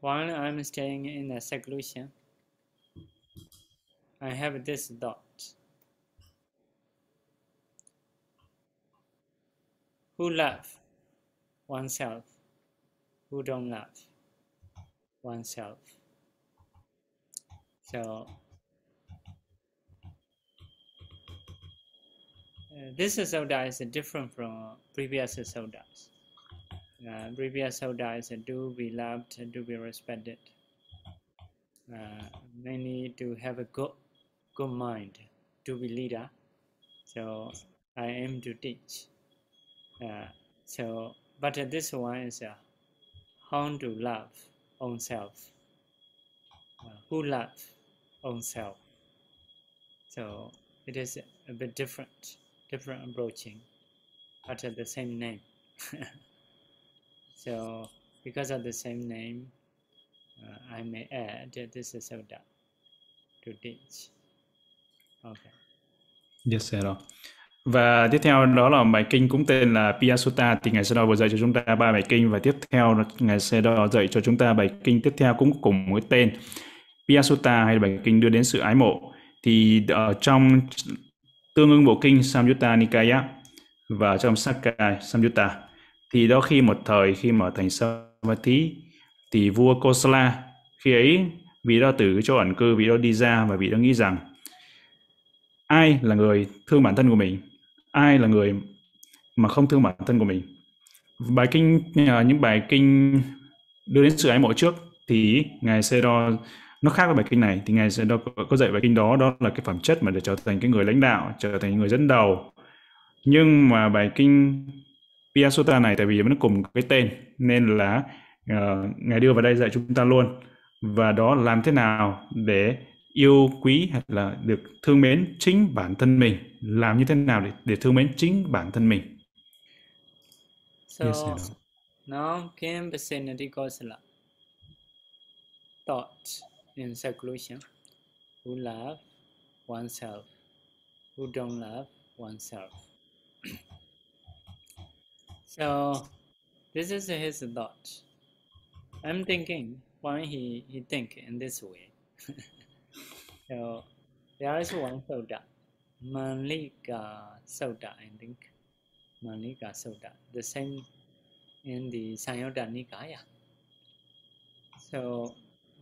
Speaker 3: While I'm staying in a seclusion, I have this thought. who love oneself, who don't love oneself. So this soda is different from previous sodas. Uh, previous soda is do be loved, do be respected. Uh, many to have a good, good mind, to be leader. So I aim to teach. Uh, so, but this one is uh, how to love own self. Uh, who love own self. So it is a bit different, different approaching, but at the same name. so because of the same name, uh, I may add this is soda to teach. Okay.
Speaker 2: Yes, sir. Và tiếp theo đó là bài kinh cũng tên là Piyasutta thì Ngài Sơ vừa dạy cho chúng ta ba bài kinh và tiếp theo Ngài Sơ dạy cho chúng ta bài kinh tiếp theo cũng cùng với tên Piyasutta hay bài kinh đưa đến sự ái mộ thì ở trong tương ứng bộ kinh Samyutta Nikaya và trong Sakka Samyutta, thì đó khi một thời, khi mở thành Savatthi thì vua Kosala khi ấy, vì đó từ chỗ ẩn cư, vì đó đi ra và vì đó nghĩ rằng ai là người thương bản thân của mình, ai là người mà không thương bản thân của mình. Bài kinh à, những bài kinh đưa đến sự ái mộ trước thì ngài Sero nó khác với bài kinh này thì ngài Sero có, có dạy bài kinh đó đó là cái phẩm chất mà để trở thành cái người lãnh đạo trở thành người dẫn đầu. Nhưng mà bài kinh Piyasutta này tại vì nó cùng cái tên nên là uh, ngài đưa vào đây dạy chúng ta luôn. Và đó là làm thế nào để yêu quý hay là được thương mến chính bản thân mình? Làm như thế nào để để thương mến chính bản thân mình?
Speaker 3: So
Speaker 2: yes,
Speaker 3: came vicinity Kosala. Thought in seclusion. Who love oneself. Who don't love oneself. so this is his thought. I'm thinking why he, he think in this way. so there is one soda. Malika soda, I think. Malika soda. The same in the Sanyota Nikaya. So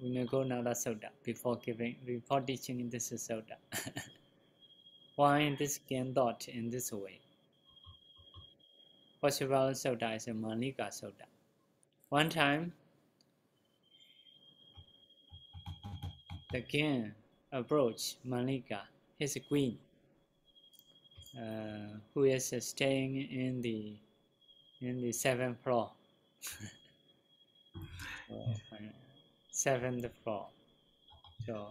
Speaker 3: we may go now the soda before giving before teaching in this soda. Why this can thought in this way? Possible soda is a Malika soda. One time the king approached Malika, his queen, uh, who is staying in the in the seventh floor. so, uh, seventh floor. So,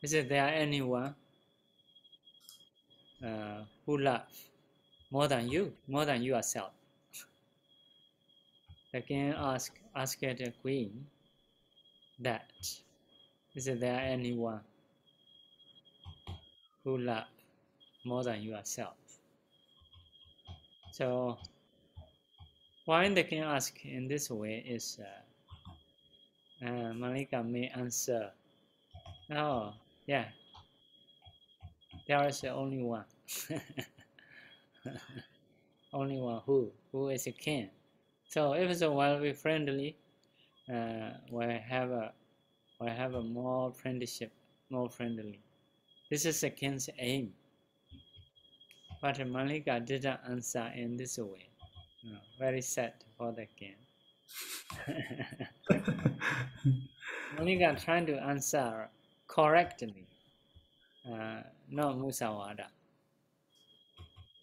Speaker 3: is there anyone uh, who loves more than you, more than yourself? King ask asked the queen that is there anyone who loves more than yourself? So why the king ask in this way is uh, uh, Malika may answer, oh yeah, there is only one, only one who who is a king. So if a well be friendly, uh, we have a we have a more friendship, more friendly. This is the king's aim. But Malika didn't answer in this way. Very sad for the king. Malika trying to answer correctly, uh, no Musawada.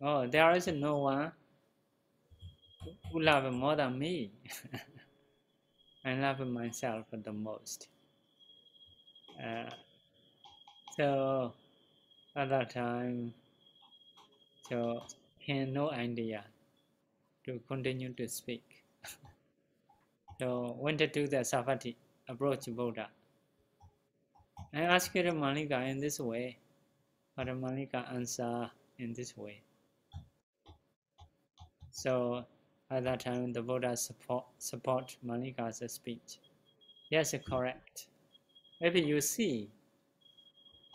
Speaker 3: Oh, there is no one who love more than me. I love myself the most. Uh, so at that time, so he had no idea to continue to speak. so went to the Savati, approach Buddha. I asked Malika in this way, but Malika answer in this way. So at that time, the Buddha support, support Malika's speech. Yes, correct. If you see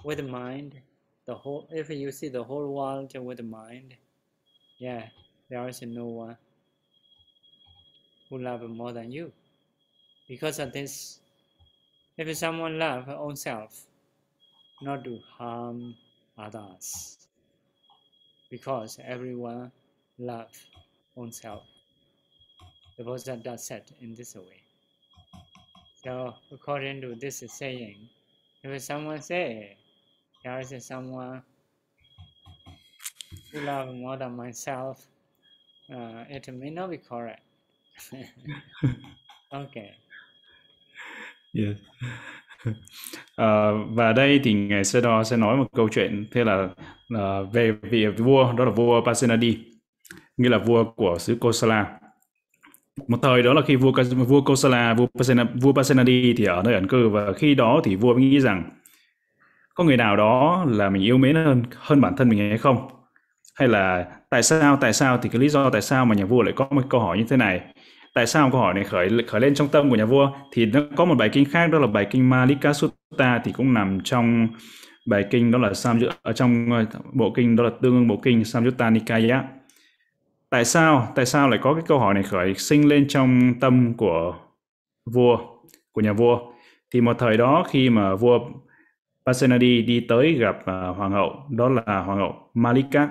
Speaker 3: with mind, the whole, if you see the whole world with mind, yeah, there is no one who love more than you. Because of this, if someone love own self, not to harm others, because everyone love own self. The does said in this way. So according to this saying, if someone say there is someone who love more than myself, uh, it may not be correct. Okay.
Speaker 2: Yes. Uh, và đây thì ngài Sơ Đo sẽ nói một câu chuyện thế là uh, về vị vua đó là vua Pasenadi nghĩa là vua của xứ Kosala một thời đó là khi vua vua Kosala vua Pasenadi, vua Pasenadi thì ở nơi ẩn cư và khi đó thì vua nghĩ rằng có người nào đó là mình yêu mến hơn hơn bản thân mình hay không hay là tại sao tại sao thì cái lý do tại sao mà nhà vua lại có một câu hỏi như thế này tại sao? Câu hỏi này khởi khởi lên trong tâm của nhà vua. Thì nó có một bài kinh khác đó là bài kinh Malika Sutta thì cũng nằm trong bài kinh đó là Sam ở trong ờ, bộ kinh đó là tương ưng bộ kinh Samyutta Nikaya tại sao tại sao lại có cái câu hỏi này khởi sinh lên trong tâm của vua của nhà vua? Thì một thời đó khi mà vua Pasenadi đi tới gặp uh, hoàng hậu đó là hoàng hậu Malika.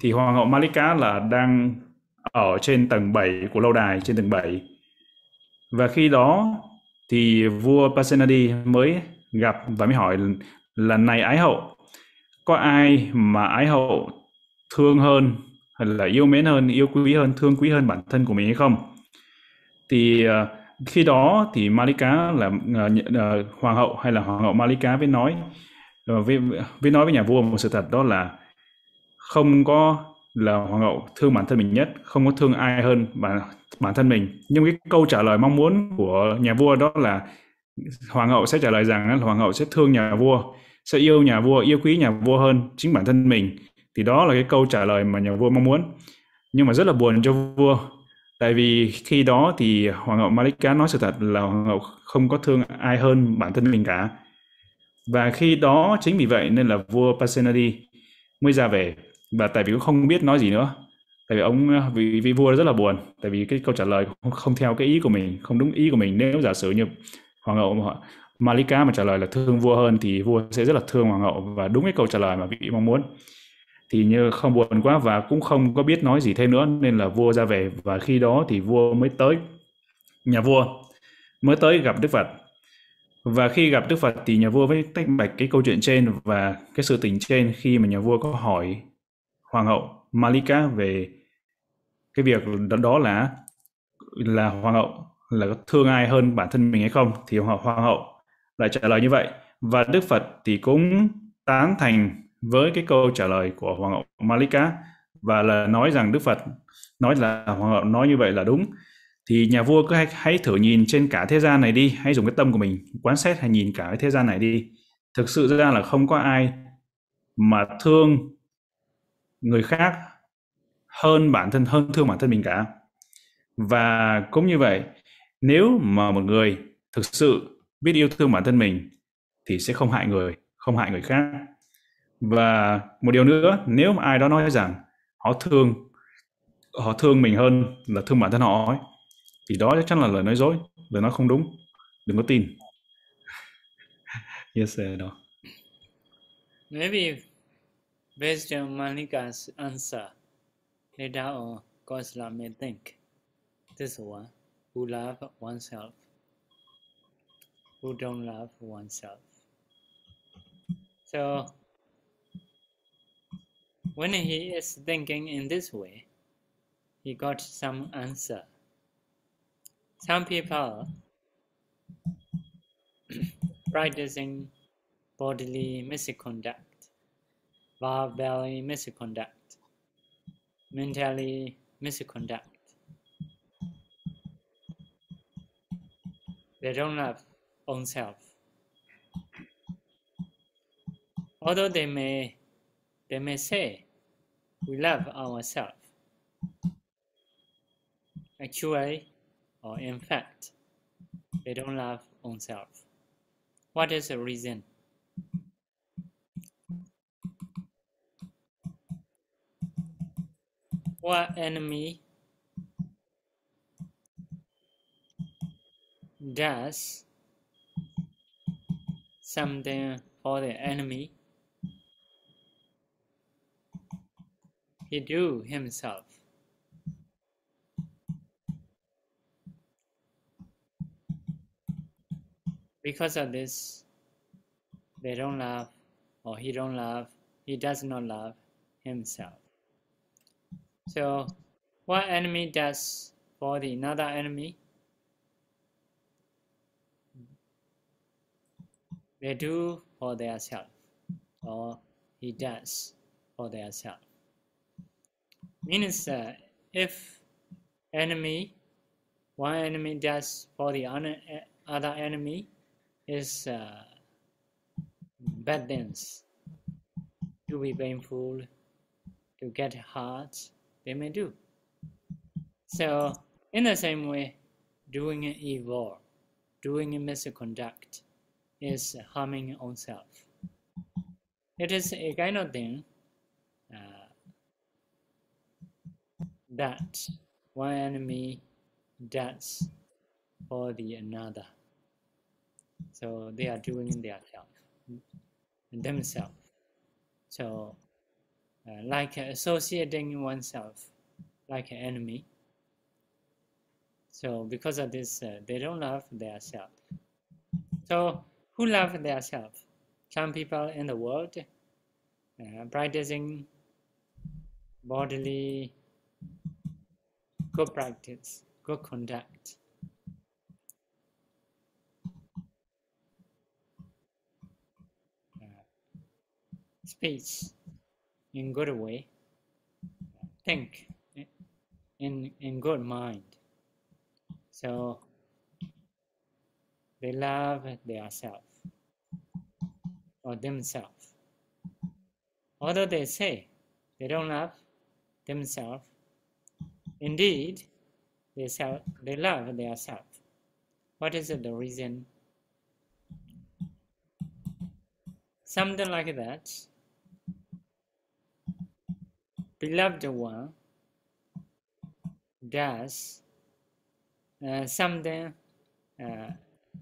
Speaker 2: Thì hoàng hậu Malika là đang ở trên tầng 7 của lâu đài trên tầng 7 và khi đó thì vua Pasenadi mới gặp và mới hỏi lần này ái hậu có ai mà ái hậu thương hơn hay là yêu mến hơn yêu quý hơn thương quý hơn bản thân của mình hay không? Thì uh, khi đó thì Malika là uh, uh, hoàng hậu hay là hoàng hậu Malika mới nói uh, với, với nói với nhà vua một sự thật đó là không có là hoàng hậu thương bản thân mình nhất, không có thương ai hơn bản bản thân mình. Nhưng cái câu trả lời mong muốn của nhà vua đó là hoàng hậu sẽ trả lời rằng là hoàng hậu sẽ thương nhà vua, sẽ yêu nhà vua, yêu quý nhà vua hơn chính bản thân mình. Thì đó là cái câu trả lời mà nhà vua mong muốn. Nhưng mà rất là buồn cho vua, tại vì khi đó thì hoàng hậu Malika nói sự thật là hoàng hậu không có thương ai hơn bản thân mình cả. Và khi đó chính vì vậy nên là vua Pasenadi mới ra về và tại vì cũng không biết nói gì nữa. Tại vì ông ờ, vì, vì vua rất là buồn. Tại vì cái câu trả lời không, không theo cái ý của mình không đúng ý của mình. Nếu giả sử như hoàng hậu Malika mà trả lời là thương vua hơn thì vua sẽ rất là thương hoàng hậu và đúng cái câu trả lời mà vị mong muốn. Thì như không buồn quá và cũng không có biết nói gì thêm nữa nên là vua ra về và khi đó thì vua mới tới nhà vua mới tới gặp Đức Phật. Và khi gặp Đức Phật thì nhà vua mới tách bạch cái câu chuyện trên và cái sự tình trên khi mà nhà vua có hỏi hoàng hậu Malika về cái việc đó, đó là là hoàng hậu là có thương ai hơn bản thân mình hay không? Thì hoàng hậu lại trả lời như vậy. Và Đức Phật thì cũng tán thành với cái câu trả lời của hoàng hậu Malika và là nói rằng Đức Phật nói là hoàng hậu nói như vậy là đúng. Thì nhà vua cứ hãy, hãy thử nhìn trên cả thế gian này đi hãy dùng cái tâm của mình quan sát hay nhìn cả cái thế gian này đi. Thực sự ra là không có ai mà thương người khác hơn bản thân hơn thương bản thân mình cả. Và cũng như vậy nếu mà một người thực sự biết yêu thương bản thân mình thì sẽ không hại người không hại người khác. Và một điều nữa nếu mà ai đó nói rằng họ thương họ thương mình hơn là thương bản thân họ ấy, thì đó chắc chắn là lời nói dối lời nói không đúng. Đừng có tin. Yes sir, đó.
Speaker 3: Maybe based on Manika's answer later on Gosla may think this one who love oneself who don't love oneself so When he is thinking in this way, he got some answer. Some people practicing bodily misconduct, verbally misconduct, mentally misconduct. They don't love own self. Although they may they may say, we love ourselves. Actually, or in fact, they don't love own self. What is the reason? What enemy does something for the enemy he do himself. Because of this, they don't love, or he don't love, he does not love himself. So, one enemy does for the another enemy? They do for their self, or he does for their self means uh, if enemy one enemy does for the other enemy is uh, bad things. To be painful to get hurt they may do so in the same way doing evil doing misconduct is harming oneself it is a kind of thing uh, that one enemy does for the another. So they are doing their self, themselves. So uh, like associating oneself like an enemy. So because of this, uh, they don't love themselves. So who love themselves? Some people in the world uh, practicing bodily good practice, good conduct. Uh, speech in good way, think in in good mind. So they love their self or themselves. Although they say they don't love themselves, indeed they self they love their self. What is the reason? Something like that. Beloved one does uh, something uh,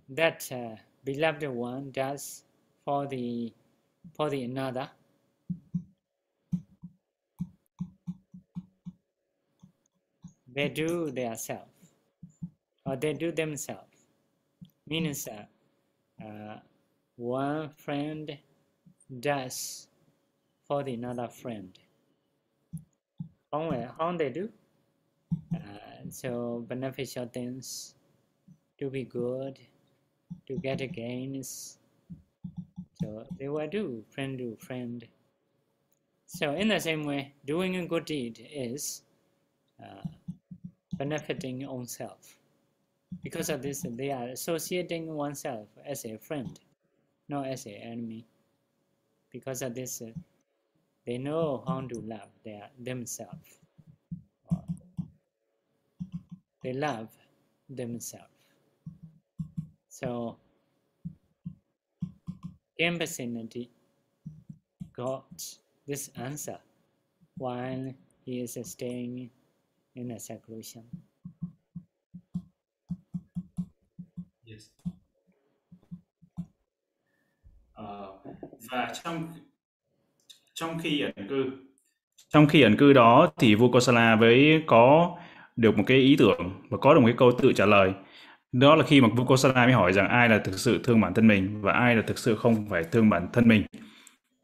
Speaker 3: that uh, beloved one does for the for the another? They do their self or they do themselves. Means uh, one friend does for the another friend how, how they do. So beneficial things to be good to get gains so they will do friend to friend. So in the same way doing a good deed is uh, benefiting oneself. Because of this they are associating oneself as a friend not as an enemy. Because of this uh, they know how to love their themselves they love themselves so Gambasinati got this answer while he is staying in a seclusion.
Speaker 2: Yes. Uh, Trong trong khi ẩn cư. Trong khi ẩn cư đó thì vua Kosala với có được một cái ý tưởng và có được một cái câu tự trả lời. Đó là khi mà vua Kosala mới hỏi rằng ai là thực sự thương bản thân mình và ai là thực sự không phải thương bản thân mình.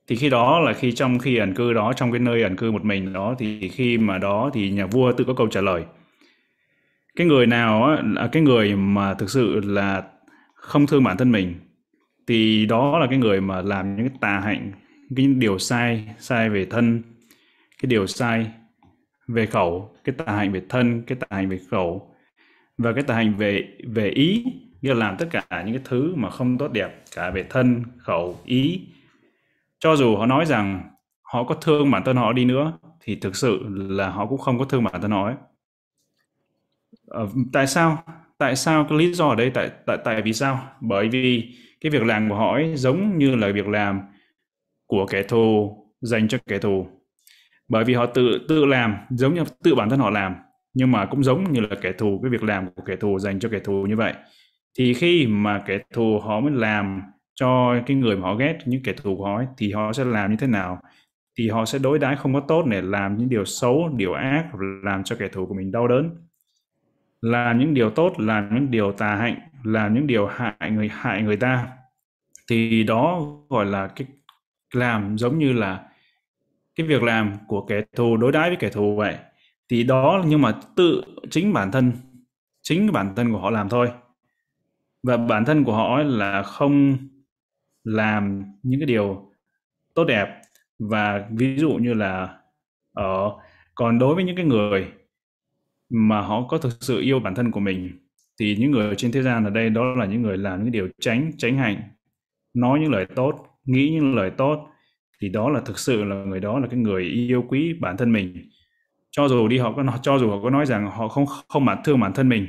Speaker 2: Thì khi đó là khi trong khi ẩn cư đó trong cái nơi ẩn cư một mình đó thì khi mà đó thì nhà vua tự có câu trả lời. Cái người nào á, là cái người mà thực sự là không thương bản thân mình thì đó là cái người mà làm những cái tà hạnh cái điều sai sai về thân cái điều sai về khẩu cái tà hạnh về thân cái tà hạnh về khẩu. Và cái tà hành về về ý nghĩa là làm tất cả những cái thứ mà không tốt đẹp cả về thân khẩu ý. Cho dù họ nói rằng họ có thương bản thân họ đi nữa thì thực sự là họ cũng không có thương bản thân họ ấy. Ờ, tại sao? Tại sao cái lý do ở đây? Tại tại tại vì sao? Bởi vì cái việc làm của họ ấy giống như là việc làm của kẻ thù dành cho kẻ thù. Bởi vì họ tự tự làm giống như tự bản thân họ làm nhưng mà cũng giống như là kẻ thù cái việc làm của kẻ thù dành cho kẻ thù như vậy. Thì khi mà kẻ thù họ mới làm cho cái người mà họ ghét những kẻ thù của họ ấy, thì họ sẽ làm như thế nào? Thì họ sẽ đối đãi không có tốt để làm những điều xấu điều ác làm cho kẻ thù của mình đau đớn. Làm những điều tốt làm những điều tà hạnh làm những điều hại người hại người ta. Thì đó gọi là cái làm giống như là cái việc làm của kẻ thù, đối đãi với kẻ thù vậy, thì đó, nhưng mà tự chính bản thân, chính bản thân của họ làm thôi. Và bản thân của họ là không làm những cái điều tốt đẹp. Và ví dụ như là ở còn đối với những cái người mà họ có thực sự yêu bản thân của mình, thì những người trên thế gian ở đây đó là những người làm những điều tránh tránh hạnh, nói những lời tốt nghĩ những lời tốt, thì đó là thực sự là người đó là cái người yêu quý bản thân mình cho dù đi họ có cho dù họ có nói rằng họ không không bản thương bản thân mình,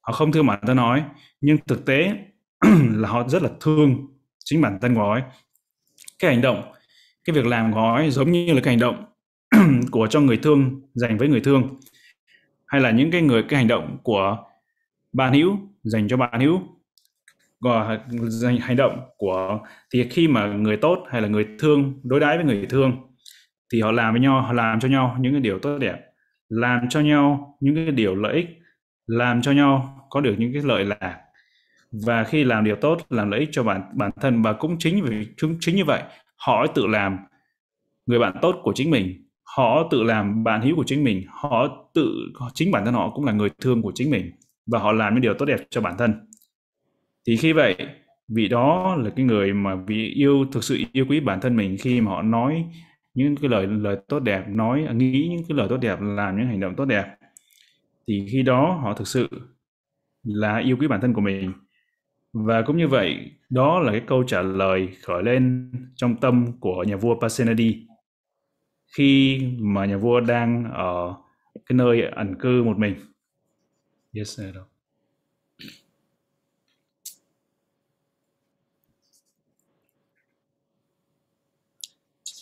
Speaker 2: họ không thương bản thân nói nhưng thực tế là họ rất là thương chính bản thân của họ ấy. cái hành động, cái việc làm của họ ấy giống như là cái hành động của cho người thương, dành với người thương, hay là những cái người, cái hành động của bạn hữu dành cho bạn hữu và hành động của, thì khi mà người tốt hay là người thương, đối đãi với người thương, thì họ làm với nhau, họ làm cho nhau những cái điều tốt đẹp, làm cho nhau những cái điều lợi ích, làm cho nhau có được những cái lợi lạc. Và khi làm điều tốt, làm lợi ích cho bản bản thân và cũng chính vì, chúng, chính như vậy, họ tự làm người bạn tốt của chính mình, họ tự làm bạn hữu của chính mình, họ tự, chính bản thân họ cũng là người thương của chính mình và họ làm những điều tốt đẹp cho bản thân thì khi vậy, vị đó là cái người mà vị yêu, thực sự yêu quý bản thân mình khi mà họ nói những cái lời lời tốt đẹp, nói à, nghĩ những cái lời tốt đẹp, làm những hành động tốt đẹp. Thì khi đó họ thực sự là yêu quý bản thân của mình. Và cũng như vậy, đó là cái câu trả lời khởi lên trong tâm của nhà vua Pasenadi. Khi mà nhà vua đang ở cái nơi ẩn cư một mình. Yes, sir.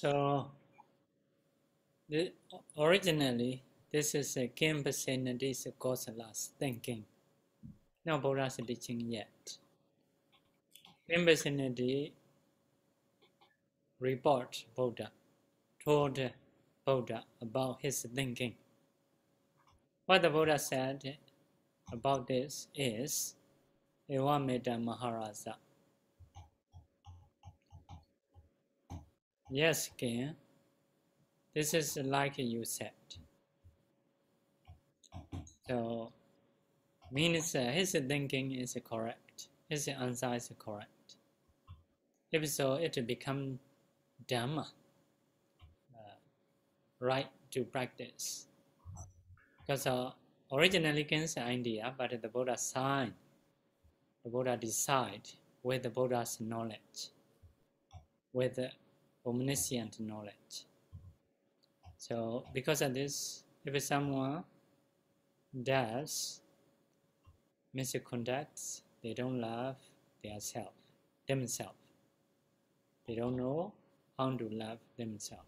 Speaker 3: So, the, originally, this is a Kim Pasenadi's Kosalas thinking. No Buddha's teaching yet. Kim Pasenadi report Buddha, told Buddha about his thinking. What the Buddha said about this is Evameda Maharaja. Yes, King. This is like you said. So, means uh, his thinking is correct. His answer is correct. If so, it become Dhamma, uh, right to practice. Because uh, originally from India, but the Buddha signed, the Buddha decide with the Buddha's knowledge, with omniscient knowledge. So because of this, if someone does misconducts, they don't love their self, themselves. They don't know how to love themselves.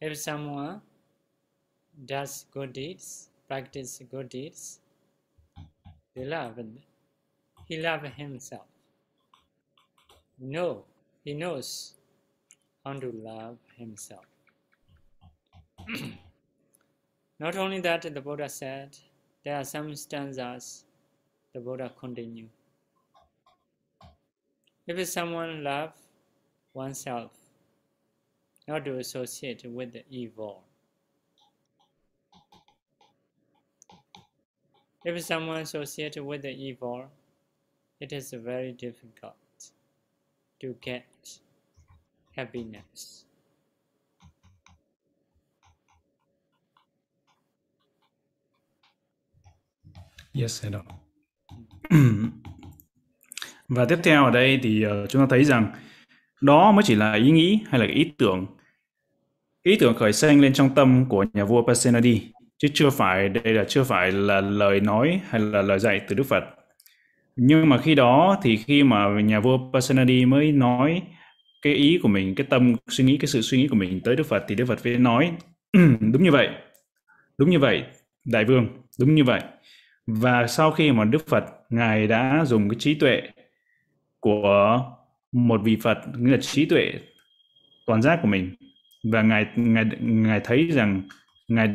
Speaker 3: If someone does good deeds, practice good deeds, they love he love himself. No, he knows how to love himself. Not only that, the Buddha said, there are some stanzas the Buddha continue. If someone love oneself, not to associate with the evil. If someone associates with the evil, it is very difficult to get happiness.
Speaker 2: Yes, hello. Và tiếp theo ở đây thì uh, chúng ta thấy rằng đó mới chỉ là ý nghĩ hay là ý tưởng. Ý tưởng khởi sinh lên trong tâm của nhà vua Pasenadi, chứ chưa phải đây là chưa phải là lời nói hay là lời dạy từ Đức Phật. Nhưng mà khi đó thì khi mà nhà vua Pasenadi mới nói cái ý của mình, cái tâm suy nghĩ, cái sự suy nghĩ của mình tới Đức Phật thì Đức Phật mới nói đúng như vậy, đúng như vậy, đại vương, đúng như vậy. Và sau khi mà Đức Phật ngài đã dùng cái trí tuệ của một vị Phật nghĩa là trí tuệ toàn giác của mình và ngài ngài ngài thấy rằng ngài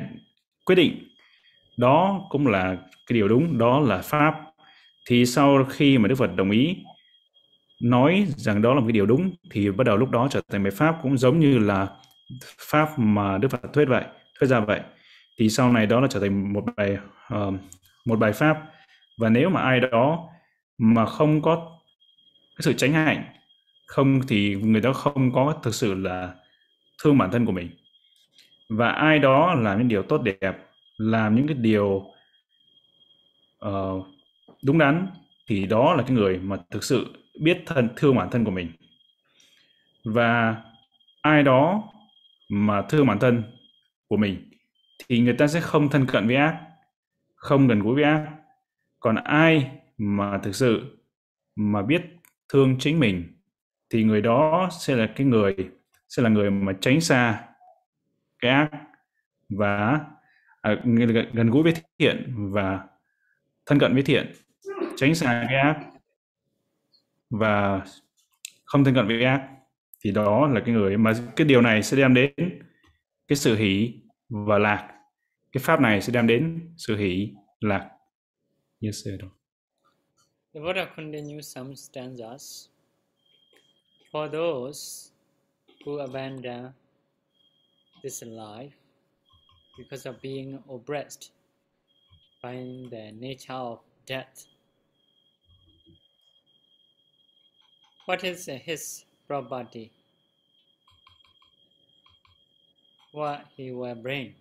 Speaker 2: quyết định đó cũng là cái điều đúng đó là pháp thì sau khi mà Đức Phật đồng ý nói rằng đó là một cái điều đúng thì bắt đầu lúc đó trở thành bài pháp cũng giống như là pháp mà Đức Phật thuyết vậy thuyết ra vậy. Thì sau này đó là trở thành một bài uh, một bài pháp. Và nếu mà ai đó mà không có cái sự tránh hạnh không thì người đó không có thực sự là thương bản thân của mình. Và ai đó làm những điều tốt đẹp làm những cái điều uh, đúng đắn thì đó là cái người mà thực sự biết thân thương bản thân của mình. Và ai đó mà thương bản thân của mình thì người ta sẽ không thân cận với ác không gần gũi với ác. Còn ai mà thực sự mà biết thương chính mình thì người đó sẽ là cái người sẽ là người mà tránh xa cái ác và à, gần gũi với thiện và thân cận với thiện tránh xa cái ác và không thân cận với ác thì đó là cái người mà cái điều này sẽ đem đến cái sự hỷ và lạc. Cái pháp này sẽ đem đến sự hỷ, lạc. Như yes sir
Speaker 3: The Buddha continues, some stanzas for those who abandon this life because of being oppressed by the nature of death. What is his property? What he will bring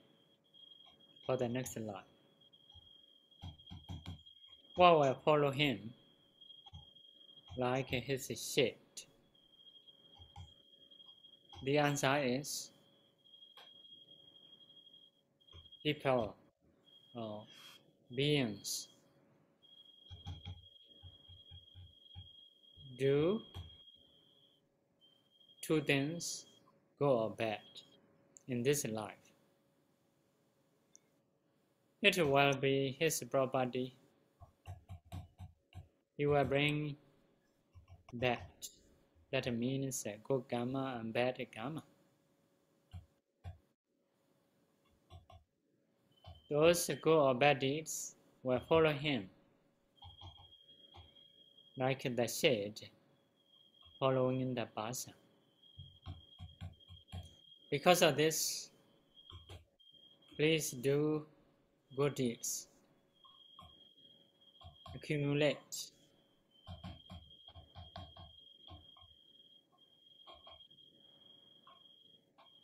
Speaker 3: for the next life? What will follow him like his shit? The answer is people or beings do two things good or bad in this life. It will be his property. He will bring that. That means good karma and bad karma. Those good or bad deeds will follow him, like the shade following the person. Because of this, please do good deeds. Accumulate.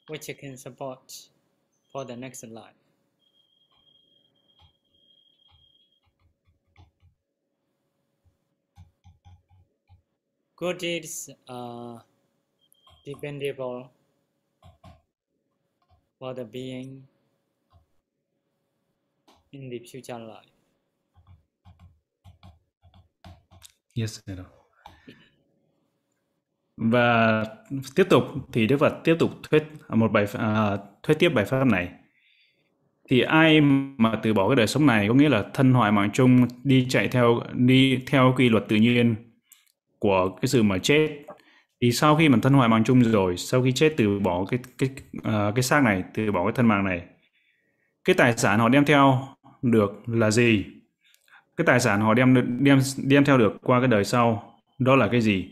Speaker 3: Which you can support for the next life. Good deeds are dependable for the being in the future life.
Speaker 2: Yes, sir. Và tiếp tục thì Đức Phật tiếp tục thuyết à, một bài uh, thuyết tiếp bài pháp này. Thì ai mà từ bỏ cái đời sống này có nghĩa là thân hoại mạng chung đi chạy theo đi theo quy luật tự nhiên của cái sự mà chết thì sau khi mình thân hoại mạng chung rồi sau khi chết từ bỏ cái cái uh, cái xác này từ bỏ cái thân mạng này cái tài sản họ đem theo được là gì? Cái tài sản họ đem đem đem theo được qua cái đời sau đó là cái gì?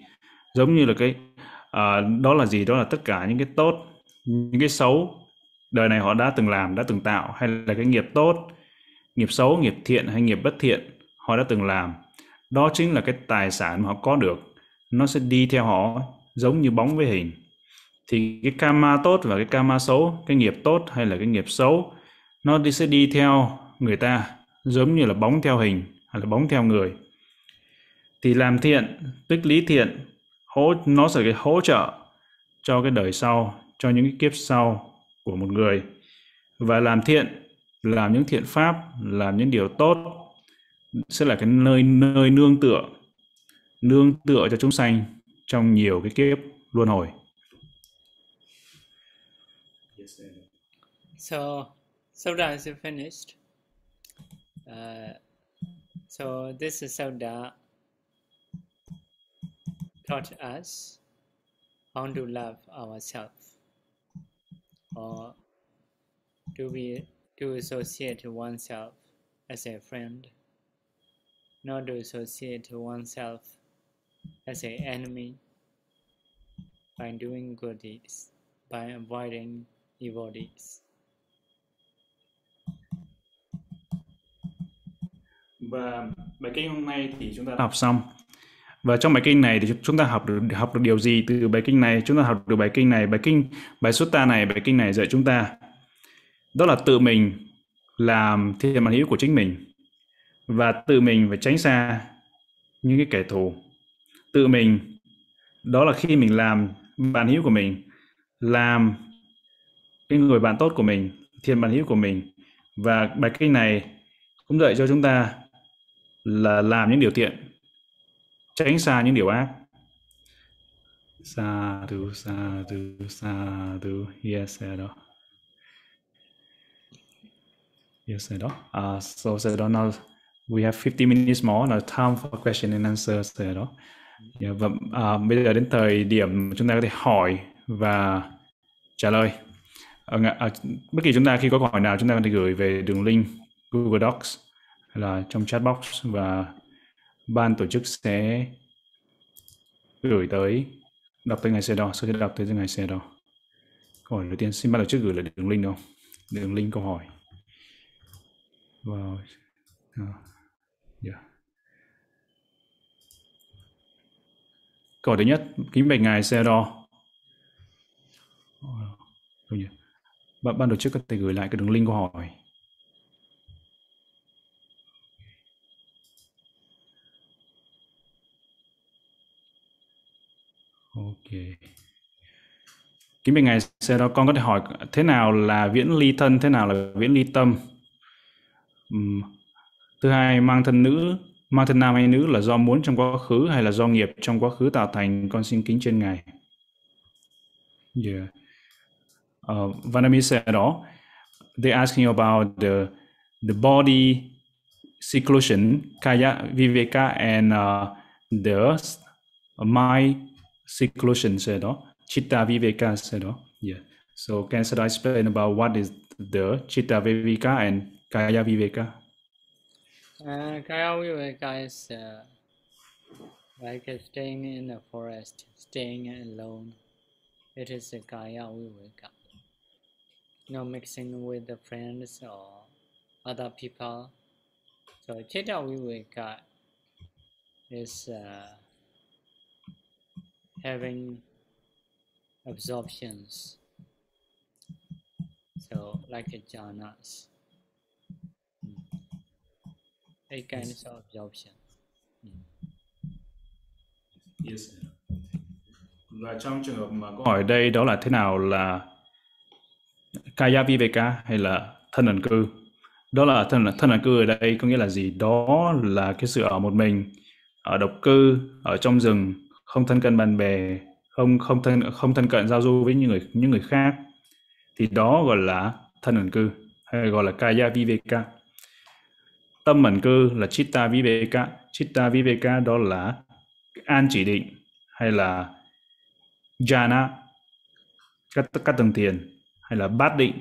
Speaker 2: Giống như là cái uh, đó là gì? Đó là tất cả những cái tốt những cái xấu đời này họ đã từng làm đã từng tạo hay là cái nghiệp tốt nghiệp xấu nghiệp thiện hay nghiệp bất thiện họ đã từng làm. Đó chính là cái tài sản mà họ có được nó sẽ đi theo họ, giống như bóng với hình. Thì cái karma tốt và cái karma xấu, cái nghiệp tốt hay là cái nghiệp xấu, nó đi sẽ đi theo người ta, giống như là bóng theo hình hay là bóng theo người. Thì làm thiện, tích lý thiện, hỗ, nó sẽ cái hỗ trợ cho cái đời sau, cho những cái kiếp sau của một người. Và làm thiện, làm những thiện pháp, làm những điều tốt, sẽ là cái nơi nơi nương tựa nương tựa cho chúng sanh trong nhiều cái kiếp luân hồi.
Speaker 3: So, Soda is finished. Uh, so this is Soda taught us how to love ourselves or do we to associate oneself as a friend, not to associate oneself as an enemy by doing good deeds, by avoiding evil deeds.
Speaker 2: Và bài kinh hôm nay thì chúng ta học xong. Và trong bài kinh này thì chúng ta học được học được điều gì từ bài kinh này? Chúng ta học được bài kinh này, bài kinh bài sutta này, bài kinh này dạy chúng ta đó là tự mình làm thiện bản hữu của chính mình và tự mình phải tránh xa những cái kẻ thù tự mình. Đó là khi mình làm bạn hữu của mình làm cái người bạn tốt của mình thiên bạn hữu của mình. Và bài kinh này cũng dạy cho chúng ta là làm những điều thiện tránh xa những điều ác. Sa du sa du sa du yes đó yes đó uh, à, so so now we have 50 minutes more. Now time for question and answers đó Yeah, và à, bây giờ đến thời điểm chúng ta có thể hỏi và trả lời. À, à, bất kỳ chúng ta khi có câu hỏi nào chúng ta có thể gửi về đường link Google Docs hay là trong chat box và ban tổ chức sẽ gửi tới đọc tới ngày xe đo, sau khi đọc tới ngày xe đo. Câu hỏi đầu tiên xin ban tổ chức gửi lại đường link đâu? Đường link câu hỏi. Wow. Câu hỏi thứ nhất kính bạch ngài xe đo. Ban, ban tổ chức có thể gửi lại cái đường link câu hỏi ok. Kính bạch ngài xe đó con có thể hỏi thế nào là viễn ly thân thế nào là viễn ly tâm? Uhm. thứ hai mang thân nữ ma thân nam hay nữ là do muốn trong quá khứ hay là do nghiệp trong quá khứ tạo thành con xin kính trên ngài yeah ờ, uh, Vanami said đó they asking about the the body seclusion kaya viveka and uh, the mind seclusion said đó Chitta Viveka Sado. Yeah. So can I explain about what is the Chitta Viveka and Kaya Viveka?
Speaker 3: Uh, Viveka is uh, like staying in the forest, staying alone. It is a Viveka. No mixing with the friends or other people. So Chitta Viveka is uh, having absorptions. So like a of absorption.
Speaker 2: Yes. Và trong trường hợp mà câu hỏi đây đó là thế nào là Kaya Viveka hay là thân ẩn cư? Đó là thân thân ẩn cư ở đây có nghĩa là gì? Đó là cái sự ở một mình, ở độc cư, ở trong rừng, không thân cận bạn bè, không không thân không thân cận giao du với những người những người khác thì đó gọi là thân ẩn cư hay gọi là kaya viveka tâm ẩn cư là chitta viveka. Chitta viveka đó là an chỉ định hay là jhana các các tầng thiền hay là bát định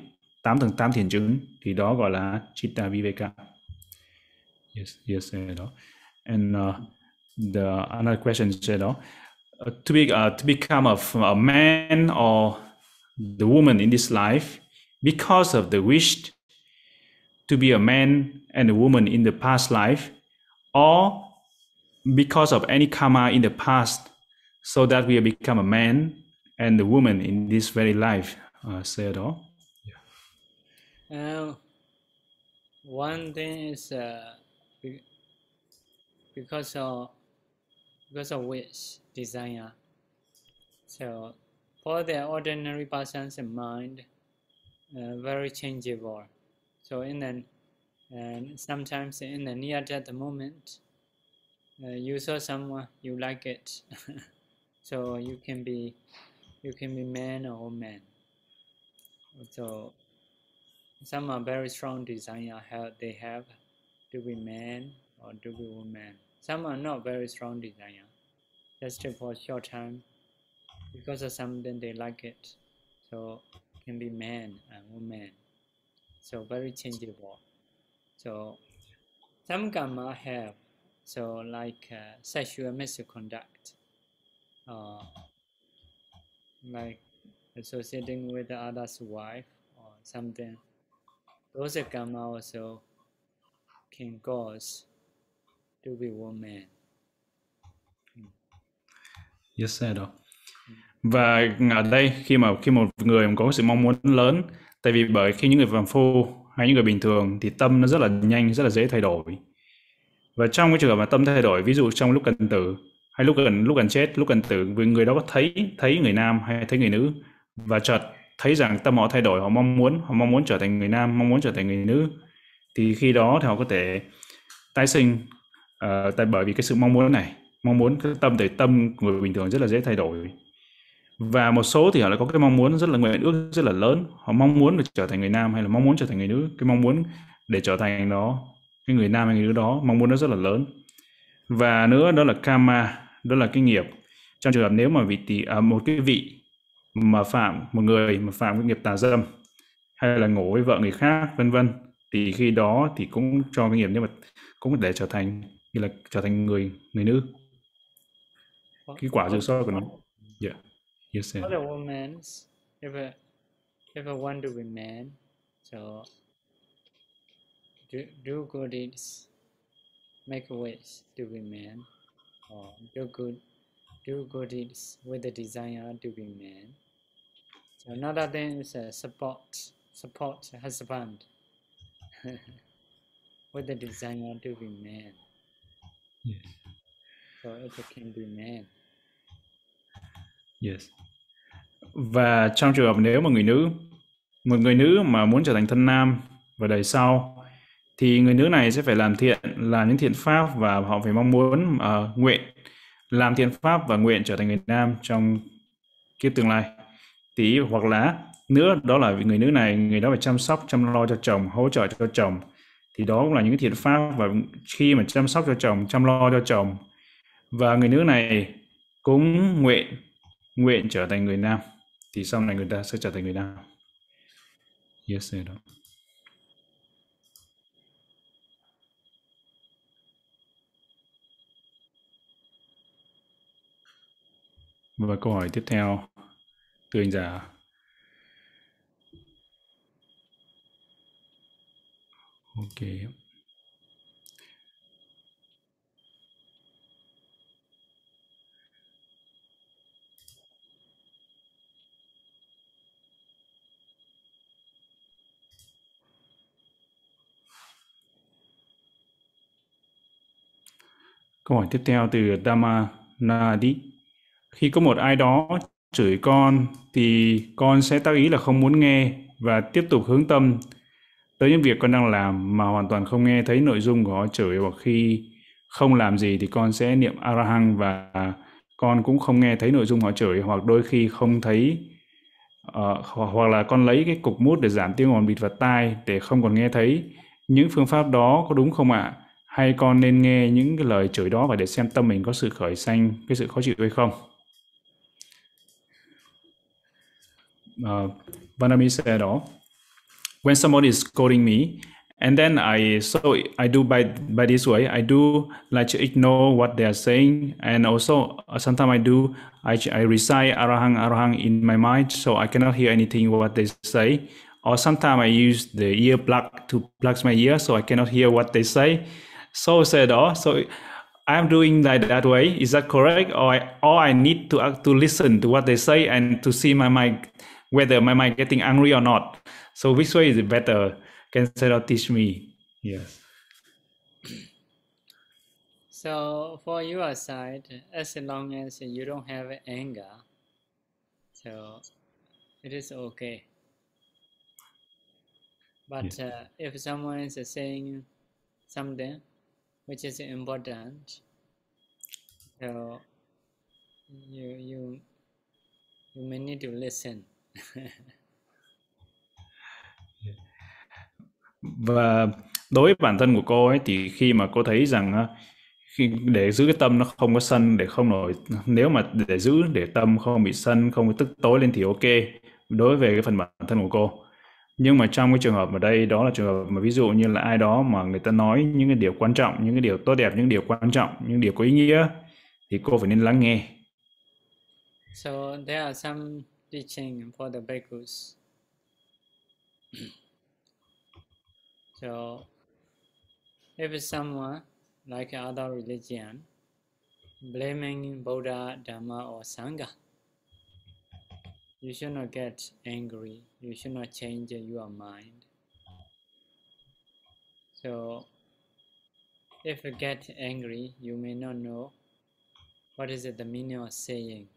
Speaker 2: tám tầng tám thiền chứng thì đó gọi là chitta viveka. Yes yes đó. And uh, the another question said đó. Uh, to be uh, to become a, a man or the woman in this life because of the wish to be a man and a woman in the past life or because of any karma in the past so that we become a man and a woman in this very life uh, said all
Speaker 3: yeah. uh, one thing is uh, because of because of wish desire. So for the ordinary person's mind, uh, very changeable. So in the and sometimes in the near death moment, uh, you saw someone you like it, so you can be you can be man or woman. So some are very strong desire how they have. To be man or to be woman. Some are not very strong desire just for a short time. Because of something they like it. So can be man and woman so very changeable. So some karma have so like uh, sexual misconduct uh, like associating with the other's wife or something. Those karma also can cause to be woman.
Speaker 2: Yes, sir. Đó. Và ở đây khi mà khi một người có sự mong muốn lớn, tại vì bởi khi những người phàm phu hay những người bình thường thì tâm nó rất là nhanh, rất là dễ thay đổi. Và trong cái trường hợp mà tâm thay đổi, ví dụ trong lúc cần tử hay lúc gần lúc gần chết, lúc cần tử, vì người đó có thấy thấy người nam hay thấy người nữ và chợt thấy rằng tâm họ thay đổi, họ mong muốn họ mong muốn trở thành người nam, mong muốn trở thành người nữ thì khi đó thì họ có thể tái sinh uh, tại bởi vì cái sự mong muốn này mong muốn cái tâm thể tâm người bình thường rất là dễ thay đổi và một số thì họ lại có cái mong muốn rất là nguyện ước rất là lớn. Họ mong muốn được trở thành người nam hay là mong muốn trở thành người nữ cái mong muốn để trở thành đó cái người nam hay người nữ đó mong muốn nó rất là lớn. Và nữa đó là karma đó là cái nghiệp. Trong trường hợp nếu mà vị tỷ à, một cái vị mà phạm một người mà phạm cái nghiệp tà dâm hay là ngủ với vợ người khác vân vân thì khi đó thì cũng cho cái nghiệp nhưng mà cũng để trở thành như là trở thành người người nữ. Cái quả dự so của nó. Yes sir.
Speaker 3: other women if a I want to be man so do, do good deeds make a wish to be man or do good do good deeds with the desire to be man. So another thing is uh, support, support husband with the desire to be man.
Speaker 2: Yes.
Speaker 3: So it can be man.
Speaker 2: Yes. Và trong trường hợp nếu mà người nữ, một người nữ mà muốn trở thành thân nam vào đời sau thì người nữ này sẽ phải làm thiện, làm những thiện pháp và họ phải mong muốn uh, nguyện làm thiện pháp và nguyện trở thành người nam trong kiếp tương lai. Tí hoặc là nữa đó là người nữ này người đó phải chăm sóc chăm lo cho chồng hỗ trợ cho chồng thì đó cũng là những thiện pháp và khi mà chăm sóc cho chồng chăm lo cho chồng và người nữ này cũng nguyện nguyện trở thành người nam, thì sau này người ta sẽ trở thành người nam. Yes, sir, đó. Và câu hỏi tiếp theo từ anh già. Ok. Câu hỏi tiếp theo từ Dama Nadi. Khi có một ai đó chửi con thì con sẽ tác ý là không muốn nghe và tiếp tục hướng tâm tới những việc con đang làm mà hoàn toàn không nghe thấy nội dung của họ chửi hoặc khi không làm gì thì con sẽ niệm Arahang và con cũng không nghe thấy nội dung họ chửi hoặc đôi khi không thấy uh, hoặc là con lấy cái cục mút để giảm tiếng ồn bịt vào tai để không còn nghe thấy những phương pháp đó có đúng không ạ? À? Hay con nên nghe những cái lời chửi đó và để xem tâm mình có sự khởi sanh cái sự khó chịu hay không? Ờ, uh, Vanami said đó when somebody is scolding me and then I so I do by by this way I do like to ignore what they are saying and also uh, sometimes I do I, I recite arahang arahang in my mind so I cannot hear anything what they say. Or sometimes I use the ear plug to plug my ear so I cannot hear what they say. So said oh so i'm doing that that way. Is that correct? Or I, or i need to uh, to listen to what they say and to see my mind whether my mind getting angry or not. So which way is better? Can Sarah teach me? Yes.
Speaker 3: So for your side as long as you don't have anger so it is okay. But uh, if someone is saying something which is important. So, you you you may need to listen.
Speaker 2: và đối với bản thân của cô ấy, thì khi mà cô thấy rằng à, khi để giữ cái tâm nó không có sân, để không nổi, nếu mà để giữ để tâm không bị sân, không bị tức tối lên thì ok đối về cái phần bản thân của cô nhưng mà trong cái trường hợp ở đây đó là trường hợp mà ví dụ như là ai đó mà người ta nói những cái điều quan trọng những cái điều tốt đẹp những điều quan trọng những điều có ý nghĩa thì cô phải nên lắng nghe.
Speaker 3: So there are some teaching for the bhikkhus so if someone like other religion blaming Buddha, Dhamma or Sangha You should not get angry. You should not change your mind. So, if you get angry, you may not know what is it the meaning of saying.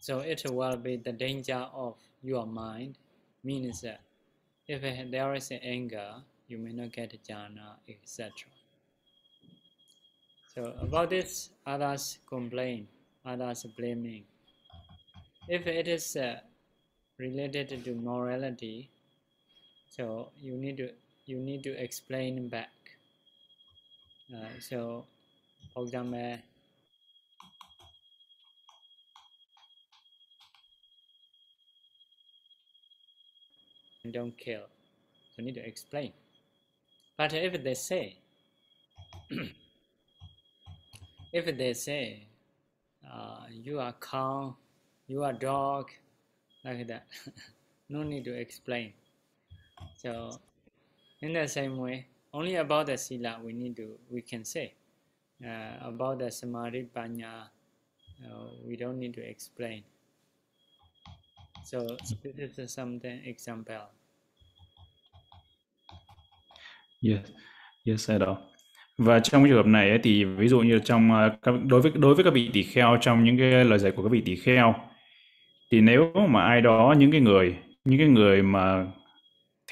Speaker 3: So it will be the danger of your mind, means that if there is anger, you may not get jhana, etc. So about this, others complain others blaming. If it is uh, related to morality, so you need to you need to explain back. Uh, so, for example, don't kill. You need to explain. But if they say, if they say uh, you are cow, you are dog, like that. no need to explain. So, in the same way, only about the sila we need to we can say. uh, about the samadhi panya, uh, we don't need to explain. So this is something example.
Speaker 2: Yes, yes, I know. Và trong cái trường hợp này ấy, thì ví dụ như trong à, các, đối với đối với các vị tỷ-kheo trong những cái lời dạy của các vị tỷ-kheo thì nếu mà ai đó những cái người những cái người mà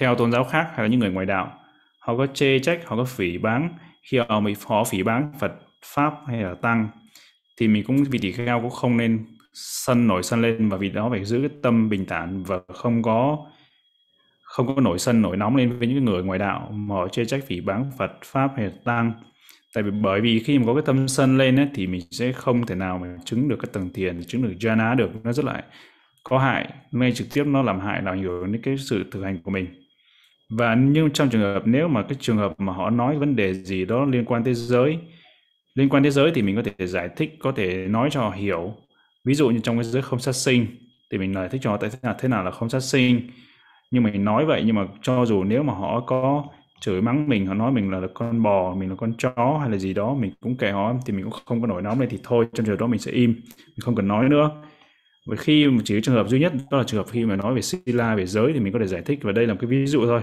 Speaker 2: theo tôn giáo khác hay là những người ngoài đạo họ có chê trách họ có phỉ báng khi họ bị họ phỉ báng Phật pháp hay là tăng thì mình cũng vị tỷ-kheo cũng không nên sân nổi sân lên và vì đó phải giữ cái tâm bình thản và không có không có nổi sân nổi nóng lên với những người ngoài đạo mà họ chê trách phỉ báng Phật pháp hay tăng. Tại vì bởi vì khi mà có cái tâm sân lên ấy, thì mình sẽ không thể nào mà chứng được cái tầng thiền chứng được jhana được. Nó rất là có hại ngay trực tiếp nó làm hại làm ảnh hưởng đến cái sự thực hành của mình. Và nhưng trong trường hợp nếu mà cái trường hợp mà họ nói vấn đề gì đó liên quan tới giới liên quan tới giới thì mình có thể giải thích có thể nói cho họ hiểu. Ví dụ như trong cái giới không sát sinh thì mình giải thích cho họ tại thế nào thế nào là không sát sinh nhưng mình nói vậy nhưng mà cho dù nếu mà họ có chửi mắng mình họ nói mình là, là con bò mình là con chó hay là gì đó mình cũng kệ họ thì mình cũng không có nổi nóng lên thì thôi trong trường hợp đó mình sẽ im mình không cần nói nữa. Và khi chỉ trường hợp duy nhất đó là trường hợp khi mà nói về sila về giới thì mình có thể giải thích. Và đây là một cái ví dụ thôi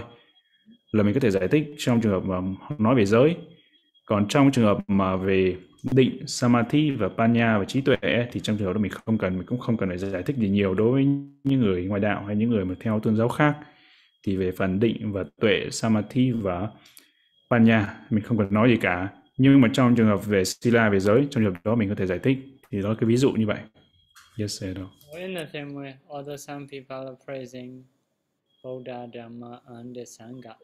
Speaker 2: là mình có thể giải thích trong trường hợp mà nói về giới. Còn trong trường hợp mà về định samadhi và panya và trí tuệ thì trong trường hợp đó mình không cần mình cũng không cần phải giải thích gì nhiều đối với những người ngoài đạo hay những người mà theo tôn giáo khác thì về phần định và tuệ samadhi và panya mình không cần nói gì cả nhưng mà trong trường hợp về sila về giới trong trường hợp đó mình có thể giải thích thì đó là cái ví dụ như vậy yes sir.
Speaker 3: In the same way, although some people are praising Buddha, Dhamma, and the Sangha,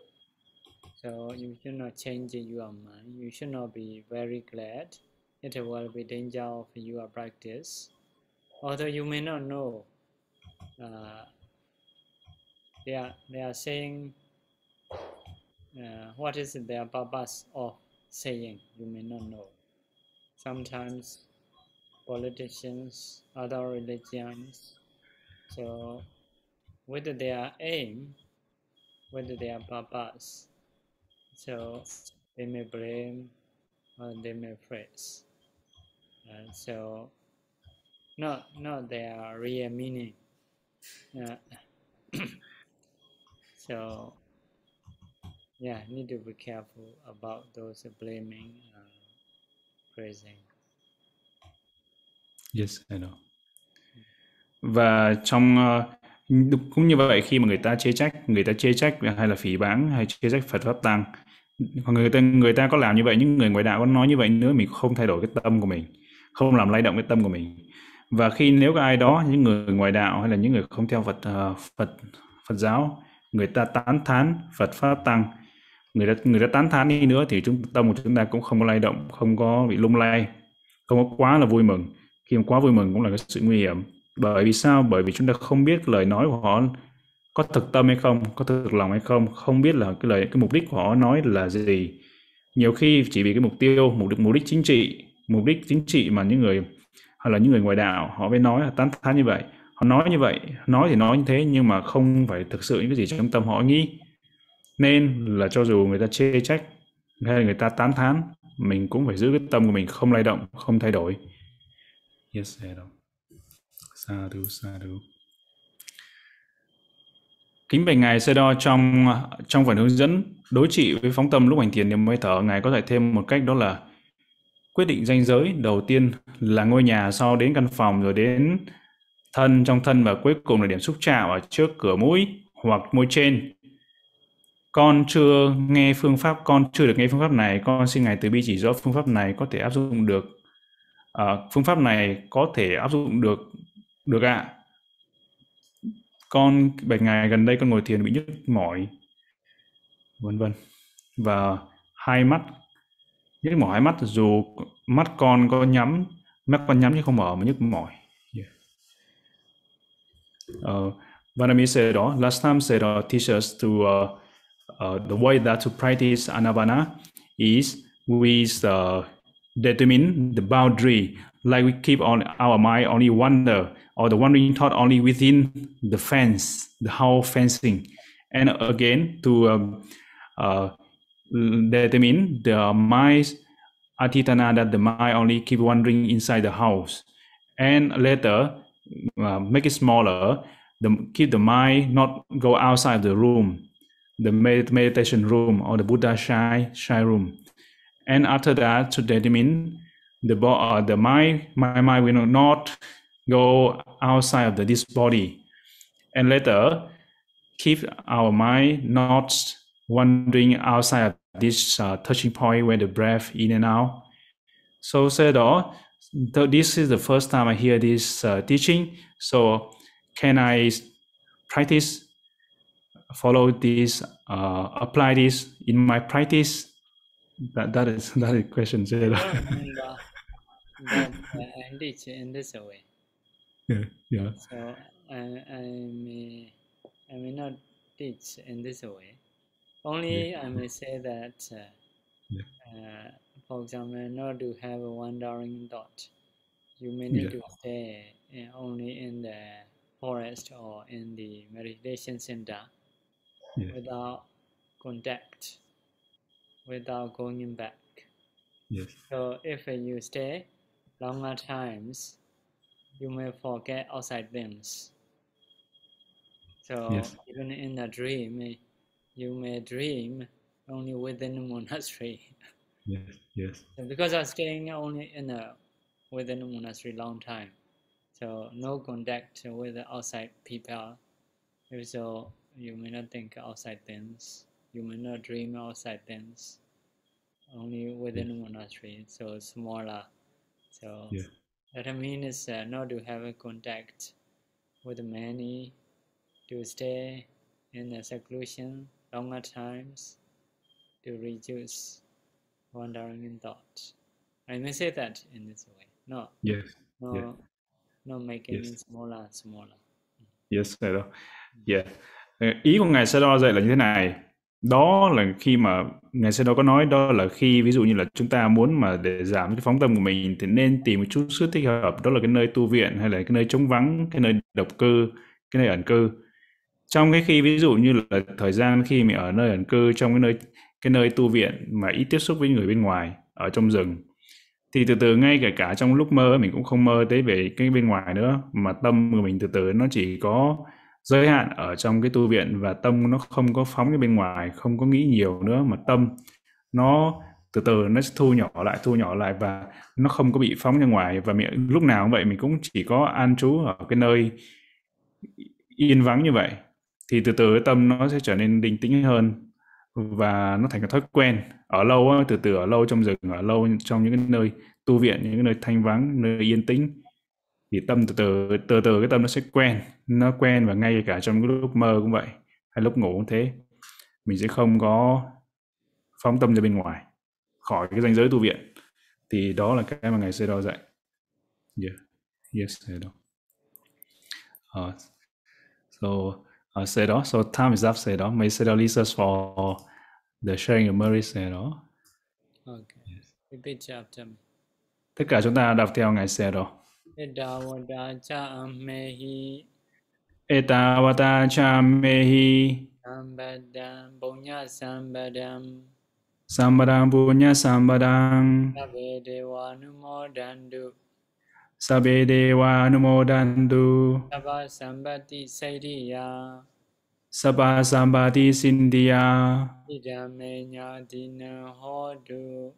Speaker 3: so you should not change your mind. You should not be very glad. It will be danger of your practice. Although you may not know uh, they are they are saying uh, what is their purpose of saying you may not know sometimes politicians other religions so whether their aim whether their purpose so they may blame or they may praise and so not not their real meaning uh, So, yeah, need to be careful about those blaming, uh, praising.
Speaker 2: Yes, I know. Và trong uh, cũng như vậy khi mà người ta chê trách, người ta chê trách hay là phỉ báng hay chê trách Phật pháp tăng, người ta người ta có làm như vậy, những người ngoại đạo có nói như vậy nữa, mình không thay đổi cái tâm của mình, không làm lay động cái tâm của mình. Và khi nếu có ai đó, những người ngoài đạo hay là những người không theo Phật uh, Phật Phật giáo người ta tán thán Phật pháp tăng người ta người ta tán thán đi nữa thì chúng tâm của chúng ta cũng không có lay động không có bị lung lay không có quá là vui mừng. Khi mà quá vui mừng cũng là cái sự nguy hiểm. Bởi vì sao? Bởi vì chúng ta không biết lời nói của họ có thực tâm hay không có thực lòng hay không không biết là cái lời cái mục đích của họ nói là gì. Nhiều khi chỉ vì cái mục tiêu mục đích mục đích chính trị mục đích chính trị mà những người, hoặc là những người ngoài đạo, họ mới nói là tán thán như vậy. Họ nói như vậy, nói thì nói như thế, nhưng mà không phải thực sự những cái gì trong tâm họ nghĩ. Nên là cho dù người ta chê trách, hay là người ta tán thán, mình cũng phải giữ cái tâm của mình không lay động, không thay đổi. Yes sa du sa du kính bạch ngài sơ đo trong trong phần hướng dẫn đối trị với phóng tâm lúc hành thiền niệm hơi thở, ngài có dạy thêm một cách đó là quyết định danh giới đầu tiên là ngôi nhà sau đến căn phòng rồi đến thân trong thân và cuối cùng là điểm xúc chạm ở trước cửa mũi hoặc môi trên. Con chưa nghe phương pháp con chưa được nghe phương pháp này con xin ngài từ bi chỉ rõ phương pháp này có thể áp dụng được. À, phương pháp này có thể áp dụng được được ạ. À. con bảy ngày gần đây con ngồi thiền bị nhức mỏi vân vân. Và hai mắt nhức mỏi hai mắt dù mắt con có nhắm mắt con nhắm chứ không mở mà nhức mỏi. Uh, ờ, Vanami said, uh, last time said uh, teach us to uh, uh, the way that to practice anabana is with uh, determine the boundary, like we keep on our mind only wonder or the wandering thought only within the fence, the whole fencing, and again to um, uh, determine the mind atitana that the mind only keep wandering inside the house. And later uh, make it smaller the, keep the mind not go outside the room the med- meditation room or the buddha shai shai room. And after that to determine the bo- uh, the mind my mind will not go outside of the, this body. And later keep our mind not wandering outside of this uh, touching point where the breath in and out so said all th- this is the first time i hear this uh, teaching so can i practice follow this uh, apply this in my practice that that is that is question said
Speaker 3: I that I teach in this way.
Speaker 2: yeah, yeah
Speaker 3: So I, I may I may not teach in this way. Only I may say that, uh,
Speaker 2: Yeah.
Speaker 3: uh, for example, not to have a wandering thought. You may need
Speaker 2: Yeah.
Speaker 3: to stay uh, only in the forest or in the meditation center
Speaker 2: Yeah.
Speaker 3: without contact, without going back.
Speaker 2: yes
Speaker 3: So if you stay longer times, you may forget outside things. So
Speaker 2: Yes.
Speaker 3: even in a dream, you may dream only within the monastery.
Speaker 2: yes yes
Speaker 3: because I'm staying only in a within the monastery long time, so no contact with the outside people. So, you may not think outside things. You may not dream outside things. Only within the monastery, so smaller. So
Speaker 2: Yeah.
Speaker 3: that means uh, not to have a contact with many, to stay in a seclusion longer times, to reduce wandering in thought. I may say that in this way. No,
Speaker 2: yes
Speaker 3: no,
Speaker 2: Yeah.
Speaker 3: no making
Speaker 2: Yes.
Speaker 3: it smaller, smaller.
Speaker 2: Yes, thầy đó. Yeah. Ờ, Ý của ngài Sado dạy là như thế này. Đó là khi mà ngài Sado có nói đó là khi ví dụ như là chúng ta muốn mà để giảm cái phóng tâm của mình thì nên tìm một chút sức thích hợp. Đó là cái nơi tu viện hay là cái nơi trống vắng, cái nơi độc cư, cái nơi ẩn cư. Trong cái khi, ví dụ như là thời gian khi mình ở nơi ẩn cư, trong cái nơi cái nơi tu viện mà ít tiếp xúc với người bên ngoài, ở trong rừng, thì từ từ, ngay cả cả trong lúc mơ mình cũng không mơ tới về cái bên ngoài nữa, mà tâm của mình từ từ nó chỉ có giới hạn ở trong cái tu viện và tâm nó không có phóng cái bên ngoài, không có nghĩ nhiều nữa, mà tâm nó từ từ nó sẽ thu nhỏ lại, thu nhỏ lại và nó không có bị phóng ra ngoài. Và mình, lúc nào cũng vậy, mình cũng chỉ có an trú ở cái nơi yên vắng như vậy thì từ từ cái tâm nó sẽ trở nên định tĩnh hơn và nó thành cái thói quen. Ở lâu á, từ từ ở lâu trong rừng ở lâu trong những cái nơi tu viện những cái nơi thanh vắng nơi yên tĩnh thì tâm từ từ từ từ cái tâm nó sẽ quen. Nó quen và ngay cả trong cái lúc mơ cũng vậy hay lúc ngủ cũng thế. Mình sẽ không có phóng tâm ra bên ngoài khỏi cái ranh giới tu viện. Thì đó là cái mà ngài Sê Đo dạy. Yeah. Yes Sê uh, ờ, so uh, Sê Đo so time is up Đo may Sê Đo leads us for the sharing of memories Sê Đo
Speaker 3: Okay. Repeat me.
Speaker 2: tất cả chúng ta đọc theo ngài Sê Đo
Speaker 3: Idawada cha ammehi
Speaker 2: Etavata cha mehi
Speaker 3: sambadam punya sambadam
Speaker 2: Sambadang punya sambadang
Speaker 3: Sabe dewa numodandu
Speaker 2: Sabe dewa anumodantu
Speaker 3: Sabha sambati sairiya
Speaker 2: Sabha sambati sindhya
Speaker 3: Idame nyadina hodu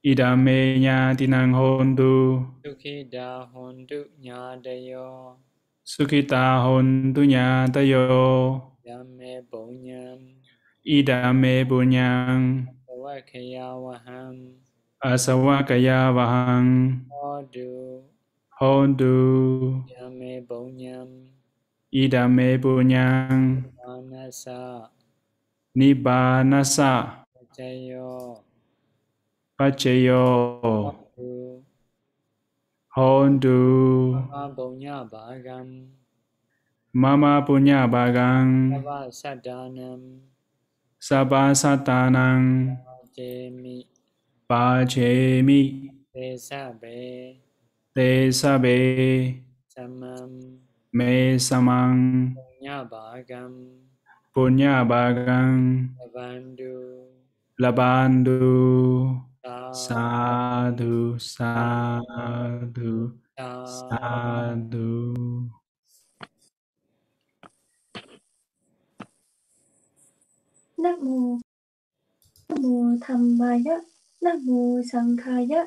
Speaker 2: Idame nyatinang hontu
Speaker 3: Sukhida hondu nyadayo
Speaker 2: Sukhita hontu nyatayo
Speaker 3: Dame punyam
Speaker 2: Idame bunyang
Speaker 3: Savakaya waham
Speaker 2: Asawakaya
Speaker 3: Hodu
Speaker 2: Hontu
Speaker 3: Dame punyam
Speaker 2: Idame bunyang
Speaker 3: Manasa
Speaker 2: Nibbanasa. Pachayo
Speaker 3: Hodu
Speaker 2: Hontu
Speaker 3: Ma punya bagam
Speaker 2: Mama punya bagang
Speaker 3: Sabha sadanam
Speaker 2: Sabha satanang
Speaker 3: Jemi
Speaker 2: Pachemi
Speaker 3: Tesabe
Speaker 2: Te sabe.
Speaker 3: Samam
Speaker 2: Me samang.
Speaker 3: Punya bagam
Speaker 2: Punya bagang
Speaker 3: Lavandu.
Speaker 2: Labandu
Speaker 3: Sa
Speaker 2: Sadhu, sadhu, sadhu.
Speaker 4: Nam mô Nam mô Dhammaya Nam mô Sanghaya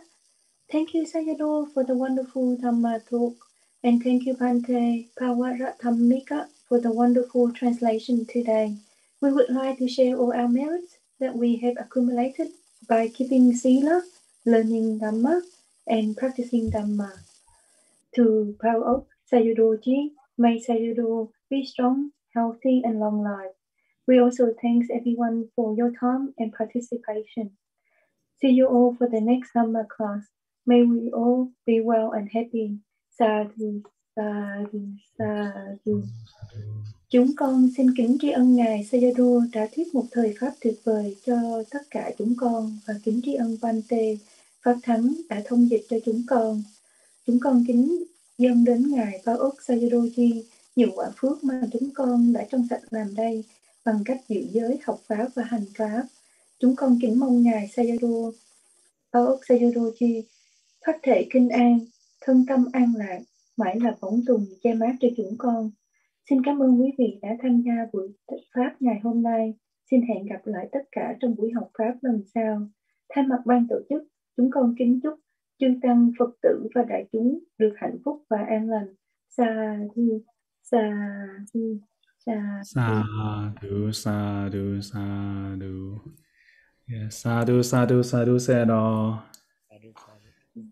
Speaker 4: Thank you Sayadaw for the wonderful Dhamma talk and thank you Bante Pawarathamika for the wonderful translation today. We would like to share all our merits that we have accumulated by keeping Sila, learning Dhamma, and practicing Dhamma. To power up Sayadaw may Sayadaw be strong, healthy, and long life. We also thanks everyone for your time and participation. See you all for the next summer class. May we all be well and happy. Sadhu, sadhu, sadhu. Chúng con xin kính tri ân Ngài Sayadaw đã thuyết một thời Pháp tuyệt vời cho tất cả chúng con và kính tri ân Bante, Pháp Thắng đã thông dịch cho chúng con. Chúng con kính dâng đến Ngài Ba Úc Sayadaw nhiều quả phước mà chúng con đã trong sạch làm đây bằng cách giữ giới, học Pháp và hành Pháp. Chúng con kính mong Ngài Sayadaw, Ba Úc Sayadaw phát thể kinh an, thân tâm an lạc, mãi là bóng tùng che mát cho chúng con. Xin cảm ơn quý vị đã tham gia buổi Pháp ngày hôm nay. Xin hẹn gặp lại tất cả trong buổi học Pháp lần sau. Thay mặt ban tổ chức, chúng con kính chúc chư tăng, Phật tử và đại chúng được hạnh phúc và an lành. Sa thu, sa thu, sa
Speaker 2: du sa du sa du sa du sa du sa sadhu. 嗯